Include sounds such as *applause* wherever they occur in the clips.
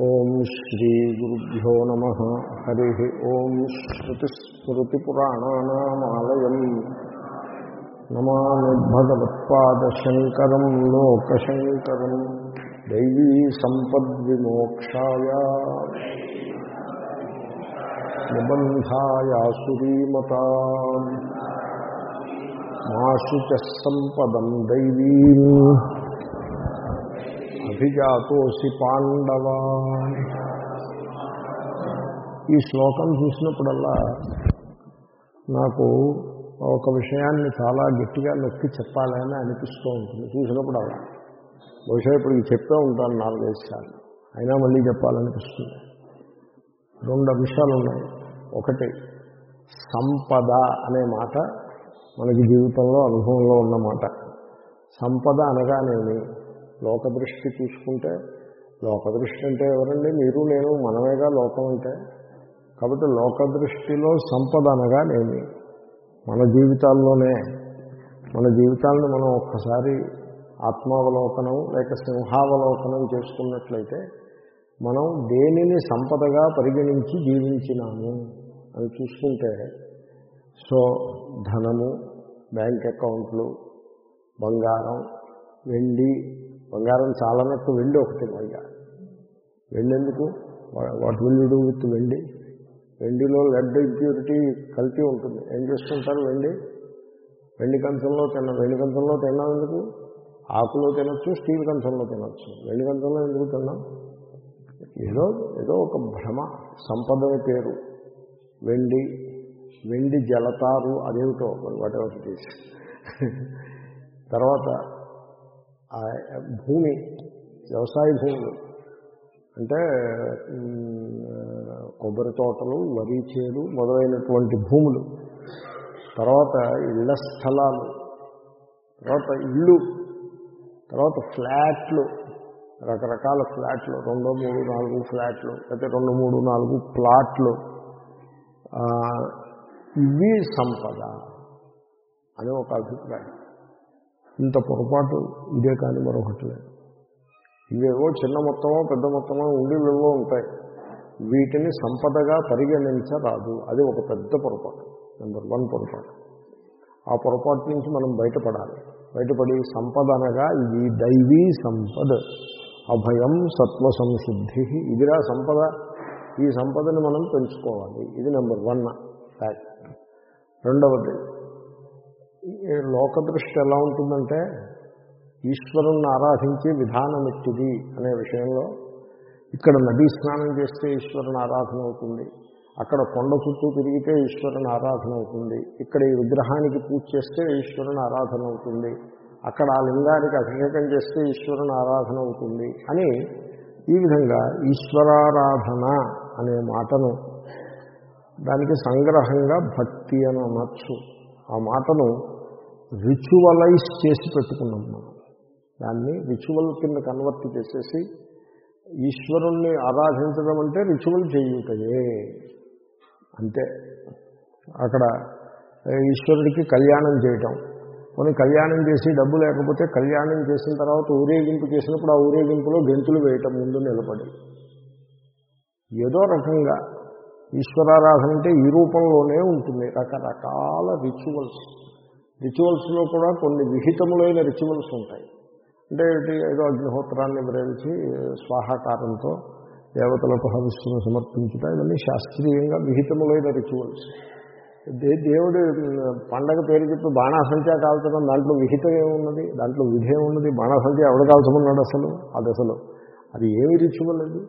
ఓం శ్రీ గురుభ్యో నమ. హరి ఓం శ్రుతిస్మృతిపురాణానామాలయం. నమామి భగవత్పాదశంకరం లోకశంకరం. దైవీ సంపద్విమోక్షాయ. నిబంధాయాసురీమత మాశు చ సంపదం దైవీ. అభిజాతోసి పాండవ. ఈ శ్లోకం చూసినప్పుడల్లా నాకు ఒక విషయాన్ని చాలా గట్టిగా నొక్కి చెప్పాలని అనిపిస్తూ ఉంటుంది. చూసినప్పుడల్లా. బహుశా ఇప్పుడు ఇది చెప్తూ ఉంటాను నాలుగైదు సార్లు. అయినా మళ్ళీ చెప్పాలనిపిస్తుంది. రెండు అంశాలు ఉన్నాయి. ఒకటి సంపద అనే మాట మనకి జీవితంలో అనుభవంలో ఉన్న మాట. సంపద అనగానేమి? లోకదృష్టి చూసుకుంటే లోకదృష్టి అంటే ఎవరండి? మీరు నేను మనమేగా లోకం అంటే? కాబట్టి లోకదృష్టిలో సంపద అనగానేమి మన జీవితాల్లోనే మన జీవితాలను మనం ఒక్కసారి ఆత్మావలోకనం లేక సింహావలోకనం చేసుకున్నట్లయితే మనం దేనిని సంపదగా పరిగణించి జీవించినాము అని చూసుకుంటే సో ధనము బ్యాంక్ అకౌంట్లు బంగారం వెండి బంగారం చాలనట్టు వెండి ఒకటి పైగా వెళ్ళేందుకు ఎందుకు వాటి వెల్లుడు విత్ వెండి? వెండిలో లెడ్ ఇంప్యూరిటీ కలిపి ఉంటుంది. ఏం చేస్తుంటారు వెండి? వెండి కంచంలో తిన్న వెండి కంచంలో తిన్నందుకు ఆకులో తినొచ్చు స్టీల్ కంచంలో తినచ్చు. వెండి కంచంలో ఎందుకు తిన్నాం? ఏదో ఏదో ఒక భ్రమ సంపదని పేరు. వెండి వెండి జలతారు అదేమిటో వాటి ఒకటి ఇట్ *laughs* తర్వాత భూమి వ్యవసాయ భూములు అంటే కొబ్బరి తోటలు వరి చేలు మొదలైనటువంటి భూములు. తర్వాత ఇళ్ళ స్థలాలు. తర్వాత ఇళ్ళు. తర్వాత ఫ్లాట్లు. రకరకాల ఫ్లాట్లు. రెండు మూడు నాలుగు ఫ్లాట్లు. లేకపోతే రెండు మూడు నాలుగు ప్లాట్లు. ఇవి సంపద అని ఒక అభిప్రాయం. ఇంత పొరపాటు ఇదే కానీ మరొకటి లేదు. ఇవేవో చిన్న మొత్తమో పెద్ద మొత్తమో ఉండేవేవో ఉంటాయి. వీటిని సంపదగా పరిగణించరాదు. అది ఒక పెద్ద పొరపాటు. నెంబర్ వన్ పొరపాటు. ఆ పొరపాటు నుంచి మనం బయటపడాలి. బయటపడి సంపద అనగా ఇది దైవీ సంపద. అభయం సత్వ సంశుద్ధి ఇదిరా సంపద. ఈ సంపదని మనం పెంచుకోవాలి. ఇది నెంబర్ వన్ ఫ్యాక్ట్ రెండవది లోకదృష్టి ఎలా ఉంటుందంటే ఈశ్వరుణ్ణి ఆరాధించే విధానం ఎట్టిది అనే విషయంలో ఇక్కడ నదీ స్నానం చేస్తే ఈశ్వరుని ఆరాధన అవుతుంది. అక్కడ కొండ చుట్టూ తిరిగితే ఈశ్వరుని ఆరాధన అవుతుంది. ఇక్కడ ఈ విగ్రహానికి పూజ చేస్తే ఈశ్వరుని ఆరాధన అవుతుంది. అక్కడ ఆ లింగానికి అభిషేకం చేస్తే ఈశ్వరుని ఆరాధన అవుతుంది అని ఈ విధంగా ఈశ్వరారాధన అనే మాటను దానికి సంగ్రహంగా భక్తి అని అనొచ్చు. ఆ మాటను రిచువలైజ్ చేసి పెట్టుకున్నాం మనం. దాన్ని రిచువల్ కింద కన్వర్ట్ చేసేసి ఈశ్వరుణ్ణి ఆరాధించడం అంటే రిచువల్ చేయుటయే. అంతే. అక్కడ ఈశ్వరుడికి కళ్యాణం చేయటం. కొన్ని కళ్యాణం చేసి డబ్బు లేకపోతే కళ్యాణం చేసిన తర్వాత ఊరేగింపు చేసినప్పుడు ఆ ఊరేగింపులో గెంతులు వేయటం ముందు నిలబడి. ఏదో రకంగా ఈశ్వరారాధన అంటే ఈ రూపంలోనే ఉంటుంది. రకరకాల రిచువల్స్ రిచువల్స్లో కూడా కొన్ని విహితములైన రిచువల్స్ ఉంటాయి. అంటే ఏదో అగ్నిహోత్రాన్ని వివరించి స్వాహాకారంతో దేవతలకు హవిస్సును సమర్పించుట ఇవన్నీ శాస్త్రీయంగా విహితములైన రిచువల్స్. దే దేవుడు పండగ పేరు చెప్పి బాణాసంచా కాల్చడం దాంట్లో విహితం ఏమున్నది? దాంట్లో విధి ఉన్నది. బాణాసంచా ఎవడు కాల్చమన్నాడు అసలు? అది అసలు అది ఏమి రిచువల్ అది?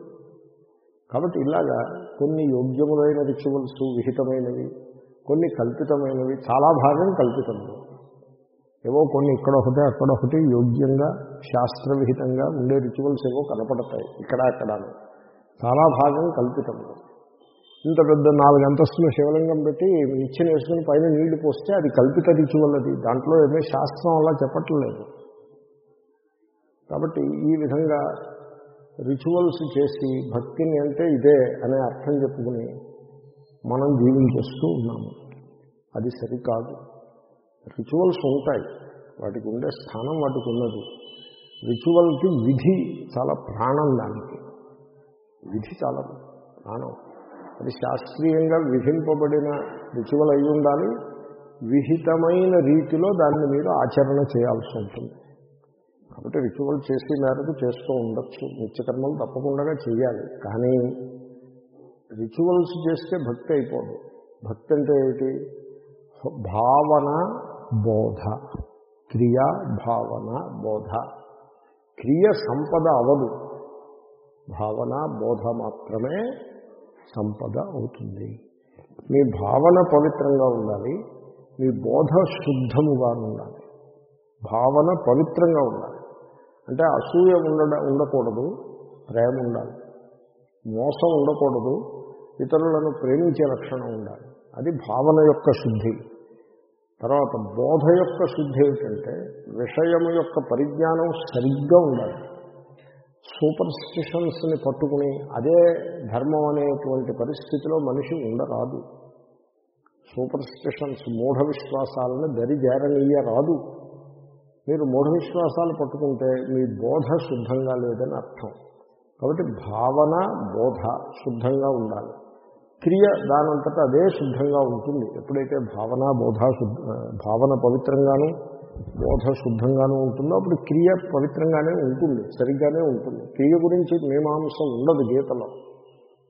కాబట్టి ఇలాగా కొన్ని యోగ్యములైన రిచువల్స్ విహితమైనవి. కొన్ని కల్పితమైనవి చాలా భాగం కల్పితములు ఏవో కొన్ని ఇక్కడ ఒకటి అక్కడ ఒకటి యోగ్యంగా శాస్త్రవిహితంగా ఉండే రిచువల్స్ ఏవో కనపడతాయి ఇక్కడ అక్కడ చాలా భాగం కల్పితములు ఇంత పెద్ద నాలుగు అంతస్తుల శివలింగం పెట్టి ఇచ్చిన వేసుకుని పైన నీళ్ళు పోస్తే అది కల్పిత రిచువల్ అది. దాంట్లో ఏమీ శాస్త్రం అలా చెప్పట్లేదు. కాబట్టి ఈ విధంగా రిచువల్స్ చేసి భక్తిని అంటే ఇదే అనే అర్థం చెప్పుకుని మనం జీవించేస్తూ ఉన్నాము. అది సరికాదు. రిచువల్స్ ఉంటాయి. వాటికి ఉండే స్థానం వాటికి ఉన్నది రిచువల్కి విధి చాలా ప్రాణం దానికి. విధి చాలా ప్రాణం. అది శాస్త్రీయంగా విధింపబడిన రిచువల్ అయి ఉండాలి. విహితమైన రీతిలో దాన్ని మీరు ఆచరణ చేయాల్సి ఉంటుంది. కాబట్టి రిచువల్ చేసే మేరకు చేస్తూ ఉండొచ్చు. నిత్యకర్మలు తప్పకుండా చేయాలి. కానీ రిచువల్స్ చేస్తే భక్తి అయిపోదు. భక్తి అంటే ఏంటి భావన బోధ. క్రియ భావన బోధ. క్రియ సంపద అవదు. భావన బోధ మాత్రమే సంపద అవుతుంది. మీ భావన పవిత్రంగా ఉండాలి. మీ బోధ శుద్ధముగా ఉండాలి. భావన పవిత్రంగా ఉండాలి. అంటే అసూయ ఉండ ఉండకూడదు. ప్రేమ ఉండాలి. మోసం ఉండకూడదు. ఇతరులను ప్రేమించే లక్షణం ఉండాలి. అది భావన యొక్క శుద్ధి. తర్వాత బోధ యొక్క శుద్ధి ఏమిటంటే విషయము యొక్క పరిజ్ఞానం సరిగ్గా ఉండాలి. సూపర్ స్టిషన్స్ని పట్టుకుని అదే ధర్మం అనేటువంటి పరిస్థితిలో మనిషి ఉండరాదు. సూపర్ స్టిషన్స్ మూఢ విశ్వాసాలను దరి మీరు మూఢ విశ్వాసాలు పట్టుకుంటే మీ బోధ శుద్ధంగా లేదని అర్థం. కాబట్టి భావన బోధ శుద్ధంగా ఉండాలి. క్రియ దానంతటా అదే శుద్ధంగా ఉంటుంది. ఎప్పుడైతే భావన బోధ శుద్ధ భావన పవిత్రంగాను బోధ శుద్ధంగాను ఉంటుందో అప్పుడు క్రియ పవిత్రంగానే ఉంటుంది సరిగ్గానే ఉంటుంది. క్రియ గురించి మీమాంసం ఉండదు గీతలో.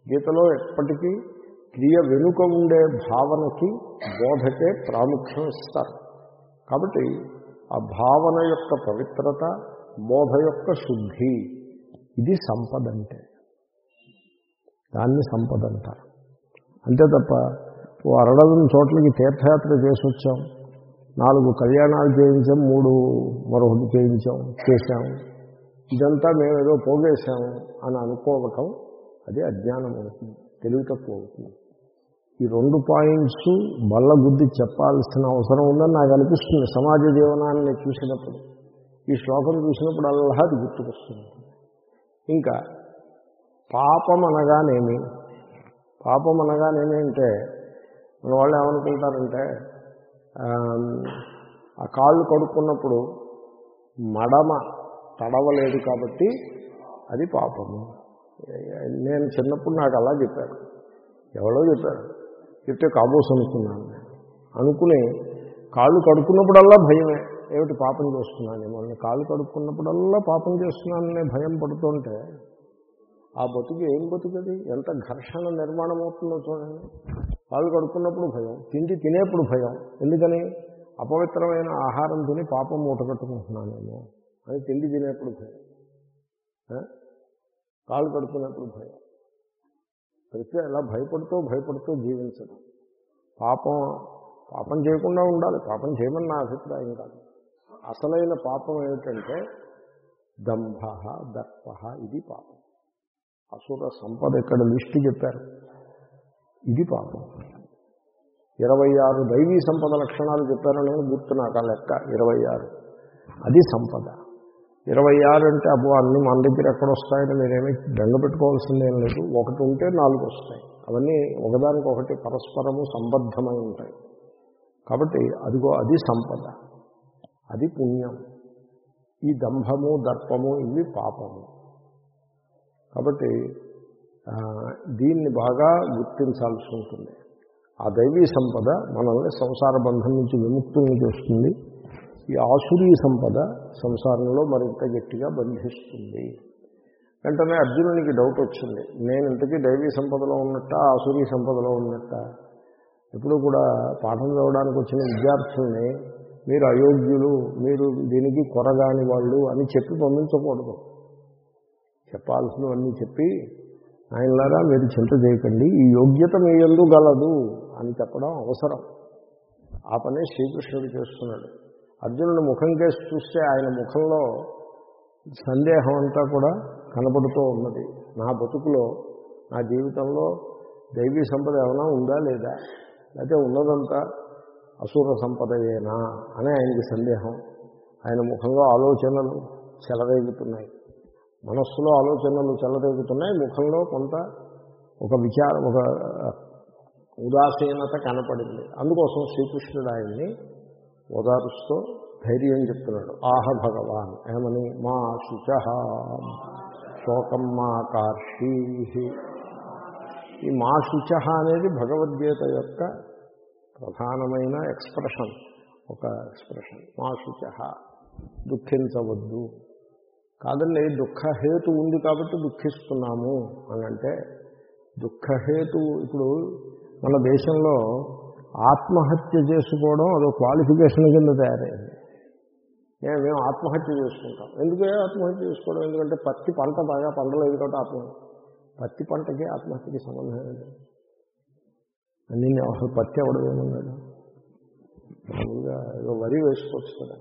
గీతలో ఎప్పటికీ క్రియ వెనుక ఉండే భావనకి బోధకే ప్రాముఖ్యం ఇస్తారు. కాబట్టి ఆ భావన యొక్క పవిత్రత బోధ యొక్క శుద్ధి ఇది సంపద అంటే దాన్ని సంపద అంటారు అంతే తప్ప ఓ అరడదని చోట్లకి తీర్థయాత్ర చేసి వచ్చాం నాలుగు కళ్యాణాలు చేయించాం మూడు మరొకటి చేయించాం చేశాం. ఇదంతా మేము ఏదో పోగేశాం అని అనుకోవటం అది అజ్ఞానం అవుతుంది తెలివి తక్కువ అవుతుంది. ఈ రెండు పాయింట్స్ బల్ల బుద్ధి చెప్పాల్సిన అవసరం ఉందని నాకు అనిపిస్తుంది సమాజ జీవనాన్ని చూసినప్పుడు. ఈ శ్లోకం చూసినప్పుడు అల్లా అది గుర్తుకొస్తుంది. ఇంకా పాపం అనగానేమి? పాపం అనగానేమి అంటే మన వాళ్ళు ఏమనుకుంటారంటే ఆ కాళ్ళు కడుక్కున్నప్పుడు మడమ తడవలేదు కాబట్టి అది పాపము. నేను చిన్నప్పుడు నాకు అలా చెప్పారు. ఎవరో చెప్పారు. చెప్తే కాబోస్ అనుకున్నాను అనుకుని కాళ్ళు కడుక్కున్నప్పుడల్లా భయమే. ఏమిటి పాపం చేస్తున్నాను మిమ్మల్ని కాళ్ళు కడుక్కున్నప్పుడల్లా పాపం చేస్తున్నాననే భయం పడుతుంటే ఆ బతుకు ఏం బతుకది ఎంత ఘర్షణ నిర్మాణం అవుతుందో చూడండి. వాళ్ళు కడుక్కున్నప్పుడు భయం తిండి తినేప్పుడు భయం. ఎందుకని? అపవిత్రమైన ఆహారం తిని పాపం మూట కట్టుకుంటున్నానేమో అని తిండి తినేప్పుడు భయం. కాళ్ళు కడుక్కున్నప్పుడు భయం. ప్రతి అలా భయపడుతూ భయపడుతూ జీవించడం. పాపం పాపం చేయకుండా ఉండాలి. పాపం చేయమని నా అభిప్రాయం కాదు. అసలైన పాపం ఏమిటంటే దంభ దర్ప ఇది పాపం. అసుర సంపద ఇక్కడ లిస్టు చెప్పారు. ఇది పాపం. ఇరవై ఆరు దైవీ సంపద లక్షణాలు చెప్పారని గుర్తు నాకు ఆ లెక్క. ఇరవై ఆరు అది సంపద. ఇరవై ఆరు అంటే అబ్బో అన్ని మన దగ్గర ఎక్కడ వస్తాయని మీరేమీ బెంగ పెట్టుకోవాల్సిందేం లేదు. ఒకటి ఉంటే నాలుగు వస్తాయి. అవన్నీ ఒకదానికొకటి పరస్పరము సంబద్ధమై ఉంటాయి. కాబట్టి అదిగో అది సంపద. అది పుణ్యం. ఈ దంభము దర్పము ఇవి పాపము. కాబట్టి దీన్ని బాగా గుర్తించాల్సి ఉంటుంది. ఆ దైవీ సంపద మనల్ని సంసార బంధం నుంచి విముక్తుల్ని చేస్తుంది. ఈ ఆసురీ సంపద సంసారంలో మరింత గట్టిగా బంధిస్తుంది. వెంటనే అర్జునునికి డౌట్ వచ్చింది. నేను ఇంతకీ దైవీ సంపదలో ఉన్నట్ట ఆసురీ సంపదలో ఉన్నట్ట? ఎప్పుడు కూడా పాఠం చదవడానికి వచ్చిన విద్యార్థుల్ని మీరు అయోగ్యులు మీరు దీనికి కొరగాని వాళ్ళు అని చెప్పి పంపించకూడదు చెప్పాల్సినవన్నీ చెప్పి ఆయనలారా మీరు చింత చేయకండి ఈ యోగ్యత మీ ఎందు గలదు అని చెప్పడం అవసరం. ఆ పనే శ్రీకృష్ణుడు చేస్తున్నాడు. అర్జునుడు ముఖం కేసి చూస్తే ఆయన ముఖంలో సందేహం అంతా కూడా కనబడుతూ ఉన్నది. నా బతుకులో నా జీవితంలో దైవీ సంపద ఏమైనా ఉందా లేదా? అయితే ఉన్నదంతా అసూర సంపదయేనా? అని ఆయనకి సందేహం. ఆయన ముఖంలో ఆలోచనలు చెలరేగుతున్నాయి. మనస్సులో ఆలోచనలు చెలరేగుతున్నాయి ముఖంలో కొంత ఒక విచారం ఒక ఉదాసీనత కనపడింది. అందుకోసం శ్రీకృష్ణుడు ఆయన్ని ఓదారుస్తూ ధైర్యం చెప్తున్నాడు. ఆహ భగవాన్ ఏమని? మా శుచ శోకం మా కార్షీ. ఈ మా శుచ అనేది భగవద్గీత యొక్క ప్రధానమైన ఎక్స్ప్రెషన్ ఒక ఎక్స్ప్రెషన్. మా శుచ దుఃఖించవద్దు కాదండి దుఃఖహేతు ఉంది కాబట్టి దుఃఖిస్తున్నాము అని అంటే దుఃఖహేతు ఇప్పుడు మన దేశంలో ఆత్మహత్య చేసుకోవడం అదో క్వాలిఫికేషన్ కింద తయారైంది. ఏ, మేము ఆత్మహత్య చేసుకుంటాం. ఎందుకే ఆత్మహత్య చేసుకోవడం? ఎందుకంటే పత్తి పంట బాగా పండలేదు కాబట్టి ఆత్మహత్య పత్తి పంటకి ఆత్మహత్యకి సంబంధం ఏంటి అన్ని అసలు పత్తి అవడం ఏమన్నాడు మామూలుగా ఏదో వరి వేసుకోవచ్చు కదా.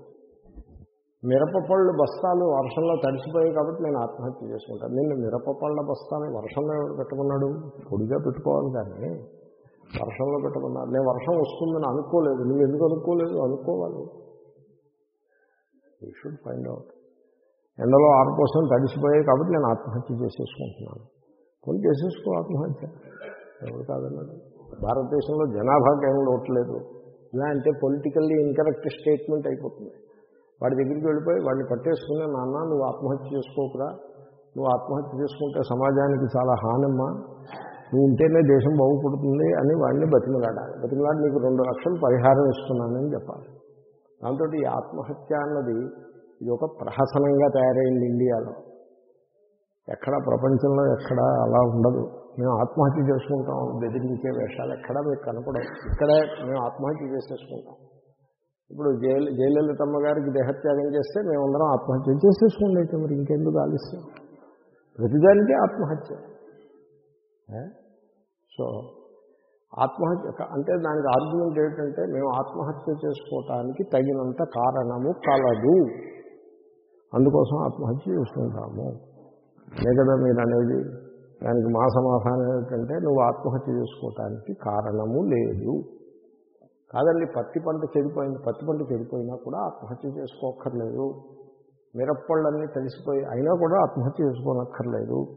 మిరపపళ్ళు బస్తాలు వర్షంలో తడిసిపోయాయి కాబట్టి నేను ఆత్మహత్య చేసుకుంటాను. నిన్ను మిరపపళ్ళ బస్తాని వర్షంలో ఎవరు పెట్టుకున్నాడు? పొడిగా పెట్టుకోవాలి కానీ వర్షంలో పెట్టుకున్నాడు నేను వర్షం వస్తుందని అనుకోలేదు. నువ్వు ఎందుకు అనుకోలేదు? అనుకోవాలి. యూ షుడ్ ఫైండ్ అవుట్ ఎండలో ఆరు కోసం తడిసిపోయాయి కాబట్టి నేను ఆత్మహత్య చేసేసుకుంటున్నాను. కొన్ని చేసేసుకో ఆత్మహత్య. ఎవరు కాదన్నాడు? భారతదేశంలో జనాభాకి ఏం లోట్లేదు ఇలా అంటే పొలిటికల్లీ ఇన్కరెక్ట్ స్టేట్మెంట్ అయిపోతుంది. వాడి దగ్గరికి వెళ్ళిపోయి వాడిని పట్టేసుకుని నాన్న నువ్వు ఆత్మహత్య చేసుకోకురా. నువ్వు ఆత్మహత్య చేసుకుంటే సమాజానికి చాలా హానమ్మా. నువ్వు ఉంటేనే దేశం బాగుపడుతుంది అని వాడిని బతిమలాడాలి. బతిమలాడి నీకు రెండు లక్షలు పరిహారం ఇస్తున్నానని చెప్పాలి. దాంతో ఈ ఆత్మహత్య అన్నది ఇది ఒక ప్రహసనంగా తయారైంది ఇండియాలో. ఎక్కడ ప్రపంచంలో ఎక్కడ అలా ఉండదు. మేము ఆత్మహత్య చేసుకుంటాం బెదిరించే వేషాలు ఎక్కడా మీకు కనపడవు. ఇక్కడే మేము ఆత్మహత్య చేసేసుకుంటాం. ఇప్పుడు జైలు జయలలితమ్మ గారికి దేహత్యాగం చేస్తే మేమందరం ఆత్మహత్య చేసేసుకోండి అయితే మరి ఇంకెందుకు ఆలస్యం? ప్రతిదానికే ఆత్మహత్య. సో ఆత్మహత్య అంటే దానికి ఆర్గ్యుమెంట్ ఏంటంటే మేము ఆత్మహత్య చేసుకోవటానికి తగినంత కారణము కలదు. అందుకోసం ఆత్మహత్య చేసుకుంటాము. అదే కదా మీరు అనేది దానికి మా సమాధానం ఏమిటంటే నువ్వు ఆత్మహత్య చేసుకోవటానికి కారణము లేదు. కాదండి పత్తి పంట చెడిపోయింది పత్తి పంట చెడిపోయినా కూడా ఆత్మహత్య చేసుకోక్కర్లేదు. మిరప్పళ్ళన్నీ తెలిసిపోయి అయినా కూడా ఆత్మహత్య చేసుకోనక్కర్లేదు.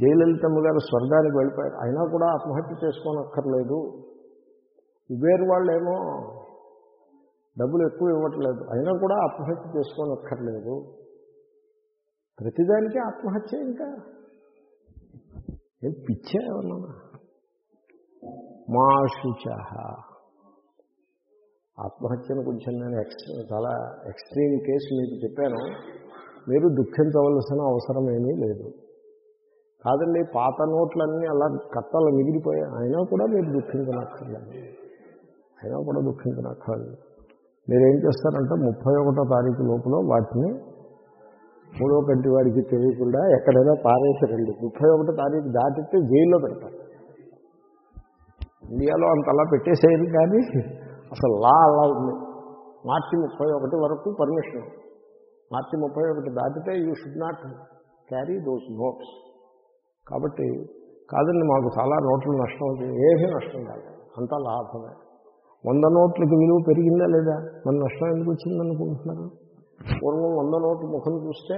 జయలలితమ్మ గారు స్వర్గానికి వెళ్ళిపోయారు అయినా కూడా ఆత్మహత్య చేసుకోనక్కర్లేదు. ఇవేరు వాళ్ళేమో డబ్బులు ఎక్కువ ఇవ్వట్లేదు అయినా కూడా ఆత్మహత్య చేసుకోనక్కర్లేదు. ప్రతిదానికి ఆత్మహత్య ఇంకా. ఏం పిచ్చా ఏమన్నా? మా ఆత్మహత్యను కొంచెం నేను ఎక్స్ చాలా ఎక్స్ట్రీమ్ కేసు మీకు చెప్పాను. మీరు దుఃఖించవలసిన అవసరం ఏమీ లేదు. కాదండి పాత నోట్లన్నీ అలా కట్టలు మిగిలిపోయాయి. అయినా కూడా మీరు దుఃఖించనక్కర్లేదు. అయినా కూడా దుఃఖించనక్కర్లేదు. మీరేం చేస్తారంటే ముప్పై ఒకటో తారీఖు లోపల వాటిని మూడో కంటి వాడికి తెలియకుండా ఎక్కడైనా పారేసరండి ముప్పై ఒకటో తారీఖు దాటితే జైల్లో పెడతారు. ఇండియాలో అంతలా పెట్టేసేది కానీ అసలు లా అలా ఉంది మార్చి ముప్పై ఒకటి వరకు పర్మిషన్. మార్చి ముప్పై ఒకటి దాటితే you should not carry those notes. కాబట్టి కాదండి మాకు చాలా నోట్లు నష్టం అవుతుంది ఏమీ నష్టం కాదు. అంతా లాభమే. వంద నోట్లకి విలువ పెరిగిందా లేదా? మన నష్టం ఎందుకు వచ్చిందనుకుంటున్నారు? పూర్వం వంద నోట్ల ముఖం చూస్తే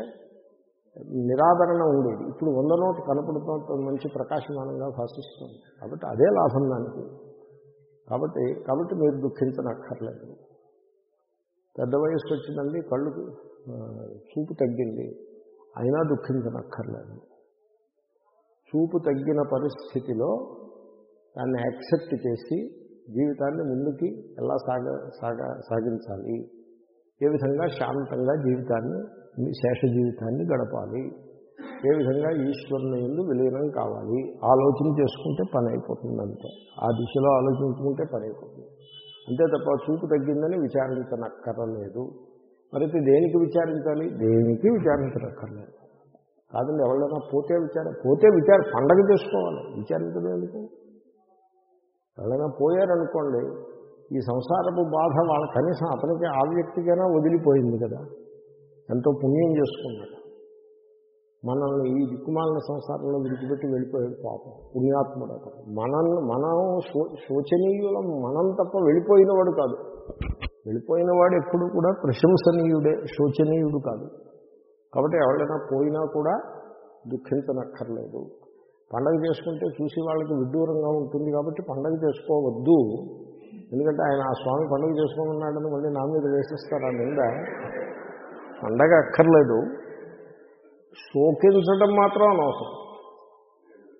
నిరాదరణ ఉండేది. ఇప్పుడు వంద నోటు కనపడుతున్న మంచి ప్రకాశమానంగా భాషిస్తుంది. కాబట్టి అదే లాభం దానికి. కాబట్టి కాబట్టి మీరు దుఃఖించనక్కర్లేదు. పెద్ద వయసు వచ్చిందండి కళ్ళు చూపు తగ్గింది. అయినా దుఃఖించనక్కర్లేదు. చూపు తగ్గిన పరిస్థితిలో దాన్ని యాక్సెప్ట్ చేసి జీవితాన్ని ముందుకి ఎలా సాగ సాగ సాగించాలి? ఏ విధంగా శాంతంగా జీవితాన్ని శేష జీవితాన్ని గడపాలి? ఏ విధంగా ఈశ్వరుని ఎందు విలీనం కావాలి? ఆలోచన చేసుకుంటే పని అయిపోతుంది అంతే. ఆ దిశలో ఆలోచించుకుంటే పని అయిపోతుంది. అంతే తప్ప చూపు తగ్గిందని విచారించనక్కరలేదు. మరి దేనికి విచారించాలి? దేనికి విచారించనక్కర్లేదు. కాదండి ఎవరైనా పోతే విచారం పోతే విచార పండగ చేసుకోవాలి. విచారించడం ఎందుకు? ఎవరైనా పోయారనుకోండి ఈ సంసారపు బాధ వాళ్ళ కనీసం అతనికి ఆ వ్యక్తికైనా వదిలిపోయింది కదా. ఎంతో పుణ్యం చేసుకున్నాడు. మనల్ని ఈ దిక్కుమాలిన సంసారంలో విడిచిపెట్టి వెళ్ళిపోయాడు పాపం పుణ్యాత్ముడు అతను. మనల్ని మనం శోచనీయులం మనం తప్ప వెళ్ళిపోయినవాడు కాదు. వెళ్ళిపోయినవాడు ఎప్పుడు కూడా ప్రశంసనీయుడే శోచనీయుడు కాదు. కాబట్టి ఎవరైనా పోయినా కూడా దుఃఖించనక్కర్లేదు. పండగ చేసుకుంటే చూసి వాళ్ళకి విడ్డూరంగా ఉంటుంది కాబట్టి పండగ చేసుకోవద్దు. ఎందుకంటే ఆయన ఆ స్వామి పండుగ చేసుకోమన్నాడని మళ్ళీ నా మీద వేసిస్తారు ఆ నింద పండగ అక్కర్లేదు. శోకించడం మాత్రం అనవసరం.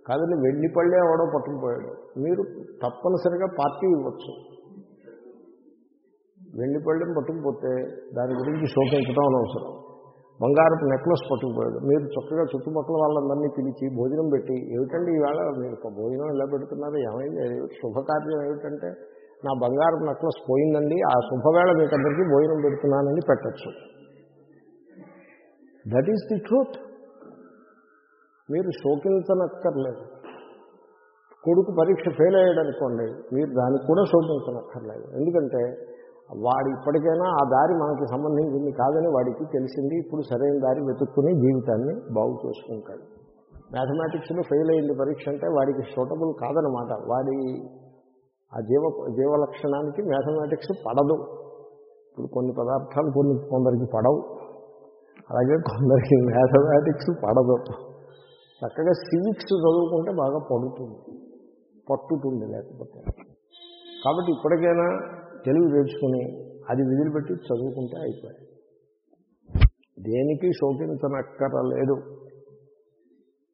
కాదండి వెండిపళ్ళే ఎవడో పట్టుకుపోయాడు. మీరు తప్పనిసరిగా పార్టీ ఇవ్వచ్చు. వెండిపళ్ళని పట్టుకుపోతే దాని గురించి శోకించడం అనవసరం. బంగారపు నెక్లెస్ పట్టుకుపోయాడు. మీరు చక్కగా చుట్టుపక్కల వాళ్ళందరినీ పిలిచి భోజనం పెట్టి ఏమిటండి ఈవేళ మీరు భోజనం ఎలా పెడుతున్నారు? ఏమైంది? శుభకార్యం ఏమిటంటే నా బంగారపు నెక్లెస్ పోయిందండి ఆ శుభవేళ మీకు అందరికీ భోజనం పెడుతున్నానని పెట్టచ్చు. దట్ ఈస్ ది ట్రూత్ మీరు శోకించనక్కర్లేదు. కొడుకు పరీక్ష ఫెయిల్ అయ్యాడనుకోండి మీరు దానికి కూడా శోకించనక్కర్లేదు. ఎందుకంటే వాడు ఇప్పటికైనా ఆ దారి మనకి సంబంధించింది కాదని వాడికి తెలిసింది ఇప్పుడు సరైన దారి వెతుక్కుని జీవితాన్ని బాగు చేసుకుంటాడు. మ్యాథమెటిక్స్లో ఫెయిల్ అయింది పరీక్ష అంటే వాడికి సూటబుల్ కాదనమాట. వాడి ఆ జీవ జీవలక్షణానికి మ్యాథమెటిక్స్ పడదు. ఇప్పుడు కొన్ని పదార్థాలు కొన్ని కొందరికి పడవు. అలాగే కొందరికి మ్యాథమెటిక్స్ పడదు. చక్కగా సివిక్స్ చదువుకుంటే బాగా పడుతుంది. పట్టుతుంది లేకపోతే. కాబట్టి ఇప్పటికైనా తెలుగు తెచ్చుకుని అది విదిలిపెట్టి చదువుకుంటే అయిపోయాయి. దేనికి శోకించనక్కరలేదు.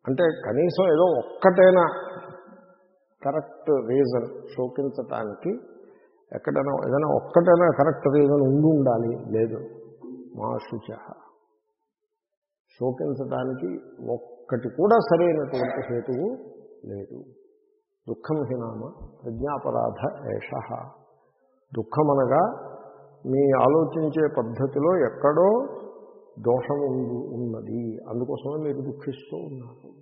అంటే కనీసం ఏదో ఒక్కటైనా కరెక్ట్ రీజన్ శోకించటానికి ఎక్కడైనా ఏదైనా ఒక్కటైనా కరెక్ట్ రీజన్ ఉండి ఉండాలి లేదు. మా శుచ. శోకించటానికి ఒక్కటి కూడా సరైనటువంటి హేతువు లేదు. దుఃఖం హినామ ప్రజ్ఞాపరాధ ఏష. దుఃఖమనగా మీ ఆలోచించే పద్ధతిలో ఎక్కడో దోషం ఉంది- ఉన్నది. అందుకోసమే మీరు దుఃఖిస్తూ ఉన్నారు.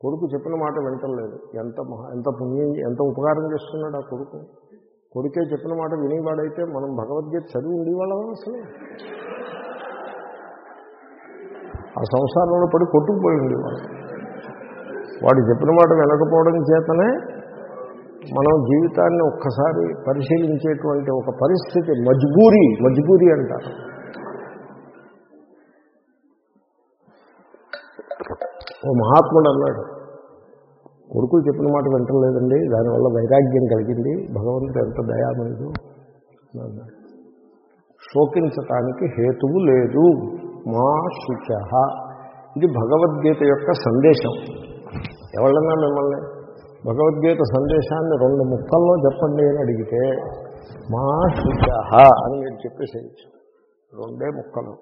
కొడుకు చెప్పిన మాట వింటలేదు. ఎంత మహా ఎంత పుణ్యం ఎంత ఉపకారం చేస్తున్నాడు ఆ కొడుకు? కొడుకే చెప్పిన మాట వినేవాడైతే మనం భగవద్గీత చదివి ఉండేవాళ్ళం అసలు. ఆ సంసారంలో పడి కొట్టుకుపోయి ఉండేవాళ్ళం వాడు చెప్పిన మాట వినకపోవడం చేతనే మనం జీవితాన్ని ఒక్కసారి పరిశీలించేటువంటి ఒక పరిస్థితి మజ్బూరి మజ్బూరి అంటారు. ఓ మహాత్ముడు అన్నాడు కొడుకులు చెప్పిన మాట వింటలేదండి దానివల్ల వైరాగ్యం కలిగింది భగవంతుడు ఎంత దయామయుడు? అన్నాడు. శోకించటానికి హేతువు లేదు. మా శుచ. ఇది భగవద్గీత యొక్క సందేశం. ఎవళ్ళన్నా మిమ్మల్ని భగవద్గీత సందేశాన్ని రెండు ముక్కల్లో చెప్పండి అని అడిగితే మా శుచ అని మీరు చెప్పేసేయచ్చు. రెండే ముక్కలు.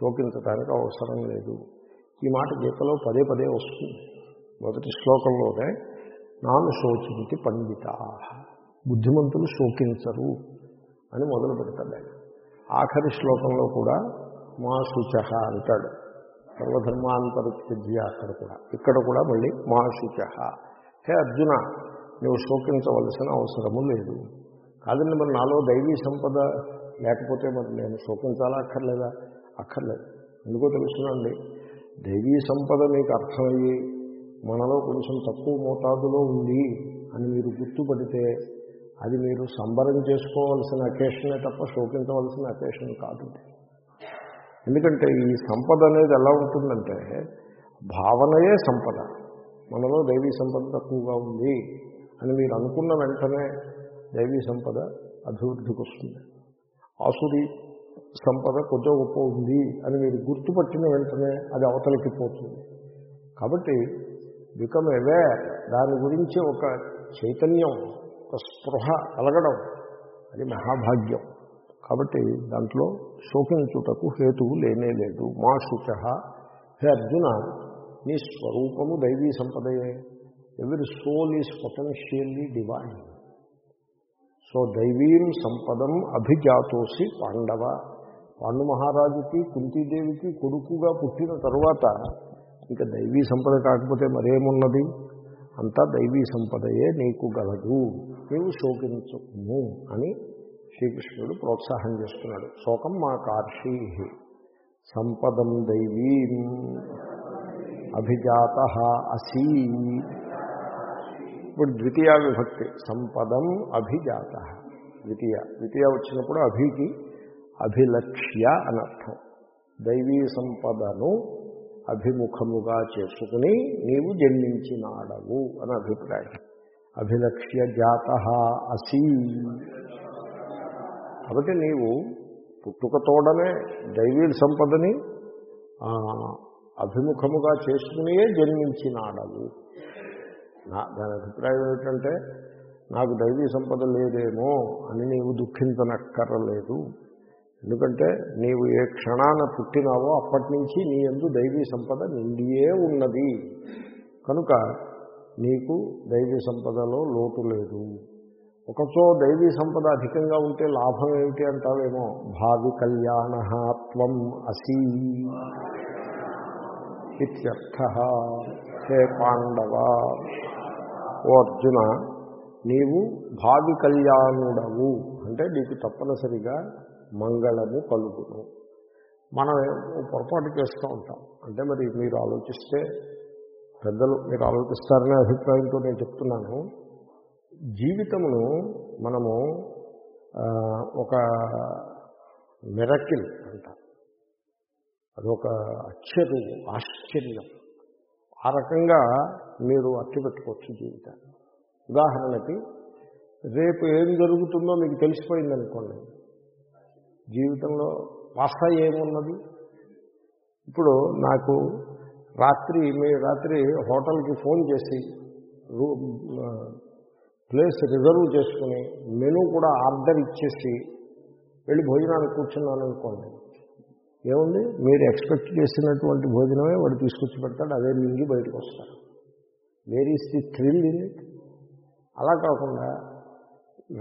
శోకించడానికి అవసరం లేదు. ఈ మాట గీతలో పదే పదే వస్తుంది. మొదటి శ్లోకంలోనే నాను శోచించి పండిత. బుద్ధిమంతులు శోకించరు అని మొదలు పెడతాడు ఆఖరి శ్లోకంలో కూడా మా శుచ అంటాడు. సర్వధర్మాంతరిత్య అక్కడ కూడా. ఇక్కడ కూడా మళ్ళీ మా శుచ హే అర్జున నువ్వు శోకించవలసిన అవసరము లేదు. కాదండి మరి నాలో దైవీ సంపద లేకపోతే మరి నేను శోకించాలా అక్కర్లేదా? అక్కర్లేదు. ఎందుకో తెలుసునండి దైవీ సంపద మీకు అర్థమయ్యి మనలో కొంచెం తక్కువ మోతాదులో ఉంది అని మీరు గుర్తుపడితే అది మీరు సంబరం చేసుకోవాల్సిన అకేషనే తప్ప శోకించవలసిన అకేషన్ కాదు. ఎందుకంటే ఈ సంపద అనేది ఎలా ఉంటుందంటే భావనయే సంపద. మనలో దైవీ సంపద తక్కువగా ఉంది అని మీరు అనుకున్న వెంటనే దైవీ సంపద అభివృద్ధికి వస్తుంది. ఆసురి సంపద కొంచెం గొప్ప ఉంది అని మీరు గుర్తుపట్టిన వెంటనే అది అవతలకి పోతుంది. కాబట్టి బికమ్ అవేర్ దాని గురించి ఒక చైతన్యం ఒక స్పృహ కలగడం అది మహాభాగ్యం. కాబట్టి దాంట్లో శోకించుటకు హేతువు లేనే లేదు. మా శుచ. హే అర్జున నీ స్వరూపము దైవీ సంపదయే. ఎవరి soul is potentially divine so దైవీం సంపదం అభిజాతోసి పాండవ. పాండు మహారాజుకి కుంతీదేవికి కొడుకుగా పుట్టిన తరువాత ఇంకా దైవీ సంపద కాకపోతే మరేమున్నది? అంతా దైవీ సంపదయే నీకు గలదు. నీవు శోకించము అని శ్రీకృష్ణుడు ప్రోత్సాహం చేస్తున్నాడు. శోకం మా కార్షీ. సంపదం దైవీం అభిజాత అసీ. ఇప్పుడు ద్వితీయ విభక్తి. సంపదం అభిజాత. ద్వితీయ. ద్వితీయ వచ్చినప్పుడు అభికి అభిలక్ష్య అనర్థం దైవీ సంపదను అభిముఖముగా చేసుకుని నీవు జన్మించినాడవు అని అభిప్రాయం. అభిలక్ష్య జాత అసీ. కాబట్టి నీవు పుట్టుకతోడనే దైవీ సంపదని అభిముఖముగా చేసుకునియే జన్మించినాడవు. నా దాని అభిప్రాయం ఏమిటంటే నాకు దైవీ సంపద లేదేమో అని నీవు దుఃఖించనక్కర్లేదు. ఎందుకంటే నీవు ఏ క్షణాన పుట్టినావో అప్పటి నుంచి నీ ఎందు దైవీ సంపద నిండియే ఉన్నది. కనుక నీకు దైవీ సంపదలో లోటు లేదు. ఒకచో దైవీ సంపద అధికంగా ఉంటే లాభం ఏమిటి అంటావేమో? భావి కళ్యాణత్వం అసీ ఇత్యర్థ. హే పాండవ! ఓ అర్జున నీవు భావి కళ్యాణుడవు. అంటే నీకు తప్పనిసరిగా మంగళము కలుగును. మనం పొరపాటు చేస్తూ ఉంటాం. అంటే మరి మీరు ఆలోచిస్తే పెద్దలు మీరు ఆలోచిస్తారనే అభిప్రాయంతో నేను చెప్తున్నాను. జీవితమును మనము ఒక మిరకిల్ అంట. అదొక అచ్చరు ఆశ్చర్యం ఆ రకంగా మీరు అట్టి పెట్టుకోవచ్చు జీవితాన్ని. ఉదాహరణకి రేపు ఏం జరుగుతుందో మీకు తెలిసిపోయింది అనుకోండి జీవితంలో వాస ఏమున్నది? ఇప్పుడు నాకు రాత్రి మీ రాత్రి హోటల్కి ఫోన్ చేసి రూ ప్లేస్ రిజర్వ్ చేసుకుని మెనూ కూడా ఆర్డర్ ఇచ్చేసి వెళ్ళి భోజనానికి కూర్చున్నాను అనుకోండి. ఏముంది? మీరు ఎక్స్పెక్ట్ చేసినటువంటి భోజనమే వాడు తీసుకొచ్చి పెడతాడు అదే మింగి బయటకు వస్తారు. Where is the thrill in it అలా కాకుండా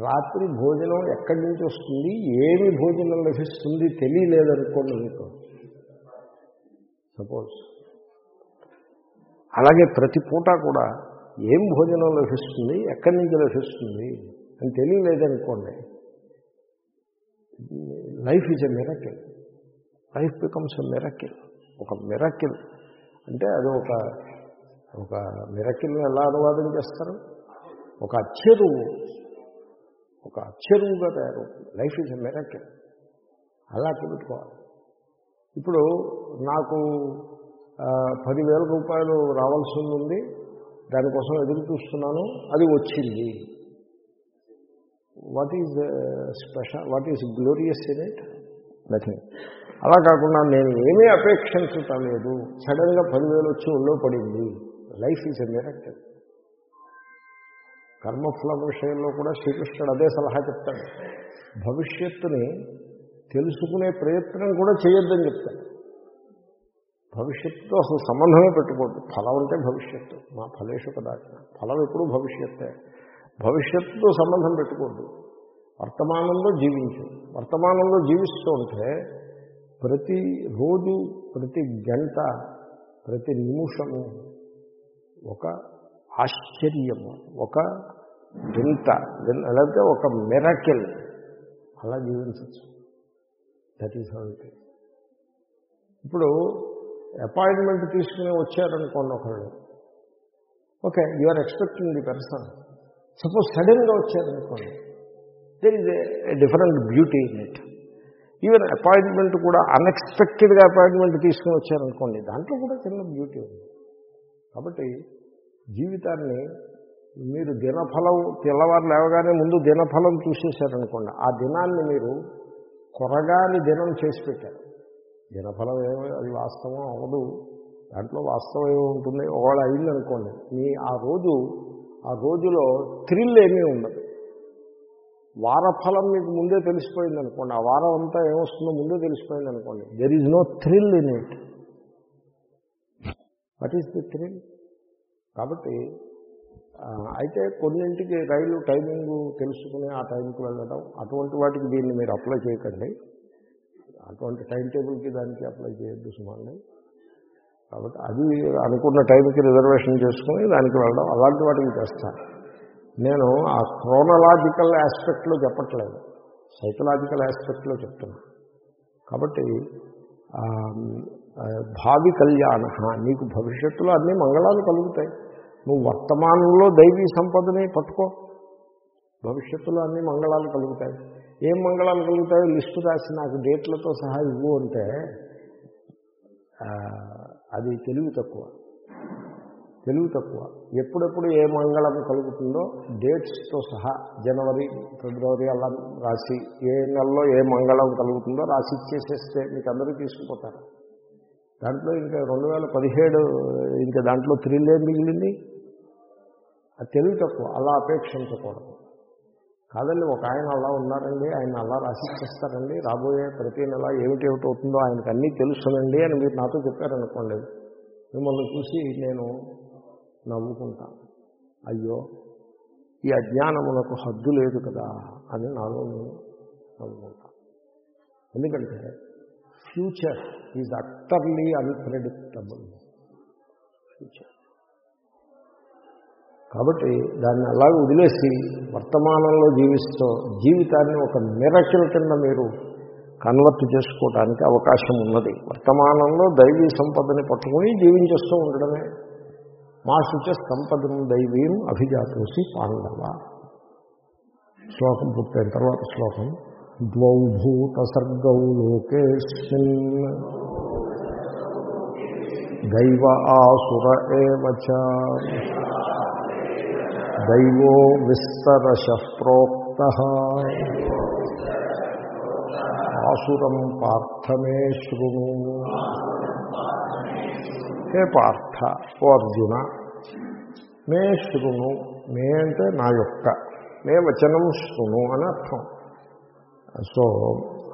రాత్రి భోజనం ఎక్కడి నుంచి వస్తుంది? ఏమి భోజనం లభిస్తుంది తెలియలేదనుకోండి మీకు. సపోజ్ అలాగే ప్రతి పూట కూడా ఏం భోజనం లభిస్తుంది? ఎక్కడి నుంచి లభిస్తుంది? అని తెలియలేదనుకోండి. Life is a miracle life becomes a miracle ఒక మిరకిల్ అంటే అది ఒక ఒక మిరకిల్ని ఎలా అనువాదం చేస్తారు? ఒక అచ్చెరువు. ఒక అచ్చెరువుగా తయారవుతుంది లైఫ్ ఈజ్ ఎ మిరకిల్ అలా పెట్టుకోవాలి ఇప్పుడు నాకు పదివేల రూపాయలు రావాల్సి ఉంది. దానికోసం ఎదురు చూస్తున్నాను అది వచ్చింది. What is special what is glorious in it nothing అలా కాకుండా నేను ఏమీ అపేక్షించటం లేదు సడన్గా పదివేలు వచ్చి ఒళ్ళో పడింది. లైఫ్ ఈజ్ ఎ మిరక్టల్ కర్మఫలం విషయంలో కూడా శ్రీకృష్ణుడు అదే సలహా చెప్తాడు. భవిష్యత్తుని తెలుసుకునే ప్రయత్నం కూడా చేయొద్దని చెప్తాడు. భవిష్యత్తుతో అసలు సంబంధమే పెట్టుకోవద్దు. ఫలం అంటే భవిష్యత్తు. మా ఫలేషు కదాచన ఫలం ఎప్పుడూ భవిష్యత్తే. భవిష్యత్తుతో సంబంధం పెట్టుకోవద్దు. వర్తమానంలో జీవించు. వర్తమానంలో జీవిస్తూ ఉంటే ప్రతి రోజు ప్రతి గంట ప్రతి నిమిషము ఒక ఆశ్చర్యము ఒక వింత లేకపోతే అలాగే ఒక మెరకిల్ అలా జీవించవచ్చు దట్ ఈస్ హౌ ఇట్ ఇప్పుడు అపాయింట్మెంట్ తీసుకుని వచ్చారనుకోండి ఒకళ్ళు. Okay you are expecting the person suppose సడన్గా వచ్చారనుకోండి. There is a different beauty in it even appointment కూడా అన్ఎక్స్పెక్టెడ్గా అపాయింట్మెంట్ తీసుకుని వచ్చారనుకోండి దాంట్లో కూడా చిన్న బ్యూటీ ఉంది. కాబట్టి జీవితాన్ని మీరు దినఫలం తెల్లవారు లేవగానే ముందు దినఫలం చూసేశారనుకోండి ఆ దినాన్ని మీరు కొరగాని దినం చేసి పెట్టారు. జనఫలం ఏమో? అది వాస్తవం అవ్వదు. దాంట్లో వాస్తవం ఏమి ఉంటుంది? ఒకవేళ అయిందనుకోండి మీ ఆ రోజు ఆ రోజులో థ్రిల్ ఏమీ ఉండదు. వారఫలం మీకు ముందే తెలిసిపోయింది అనుకోండి ఆ వారం అంతా ఏమొస్తుందో ముందే తెలిసిపోయింది అనుకోండి there is no thrill in it what is the thrill కాబట్టి అయితే కొన్నింటికి రైలు టైమింగ్ తెలుసుకుని ఆ టైంకి వెళ్ళడం అటువంటి వాటికి దీన్ని మీరు అప్లై చేయకండి. అటువంటి టైం టేబుల్కి దానికి అప్లై చేయొద్దు సుమాన్ని కాబట్టి అది అనుకున్న టైంకి రిజర్వేషన్ చేసుకుని దానికి వెళ్ళడం అలాంటి వాటికి చేస్తాను నేను ఆ క్రోనలాజికల్ ఆస్పెక్ట్లో చెప్పట్లేదు. సైకలాజికల్ ఆస్పెక్ట్లో చెప్తున్నా. కాబట్టి భావి కళ్యాణ నీకు భవిష్యత్తులో అన్ని మంగళాలు కలుగుతాయి. నువ్వు వర్తమానంలో దైవీ సంపదని పట్టుకో. భవిష్యత్తులో అన్ని మంగళాలు కలుగుతాయి. ఏం మంగళాలు కలుగుతాయో లిస్టు రాసి నాకు డేట్లతో సహా ఇవ్వు అంటే అది తెలివి తక్కువ. తెలివి తక్కువ. ఎప్పుడెప్పుడు ఏ మంగళం కలుగుతుందో డేట్స్తో సహా జనవరి ఫిబ్రవరి అలా రాసి ఏ నెలలో ఏ మంగళం కలుగుతుందో రాసి ఇచ్చేసేస్తే మీకు అందరూ తీసుకుపోతారు. దాంట్లో ఇంకా రెండు వేల పదిహేడు ఇంకా దాంట్లో థ్రిల్ ఏం మిగిలింది. అది తెలివి తక్కువ అలా అపేక్షించకూడదు. కాదండి ఒక ఆయన అలా ఉన్నారండి ఆయన అలా రాసిచ్చేస్తారండి రాబోయే ప్రతి నెల ఏమిటి అవుతుందో ఆయనకు అన్నీ తెలుసునండి అని మీరు నాతో చెప్పారనుకోండి మిమ్మల్ని చూసి నేను నవ్వుకుంటాను అయ్యో ఈ అజ్ఞానమునకు హద్దు లేదు కదా అని నాలో నేను నవ్వుకుంటాను ఎందుకంటే future is utterly unpredictable. Future. కాబట్టి దాన్ని అలాగే వదిలేసి వర్తమానంలో జీవిస్తూ జీవితాన్ని ఒక మిరకిల్ కింద మీరు కన్వర్ట్ చేసుకోవడానికి అవకాశం ఉన్నది. వర్తమానంలో దైవీ సంపదని పట్టుకుని జీవించేస్తూ ఉండడమే. మా శుచ సంపదను దైవీం అభిజాతోసి పాండవ. శ్లోకం పుట్టిన తర్వాత శ్లోకం ద్వౌ భూత సర్గౌ లోకేష్మిన్ దైవ ఆసుర ఏవచ దైవో విస్తరశ ప్రోక్త ఆసురం పార్థమే శృణు. హే పార్థ ఓ అర్జున మే శృణు మే అంటే నా యొక్క మే వచనం శృణు అని అర్థం. సో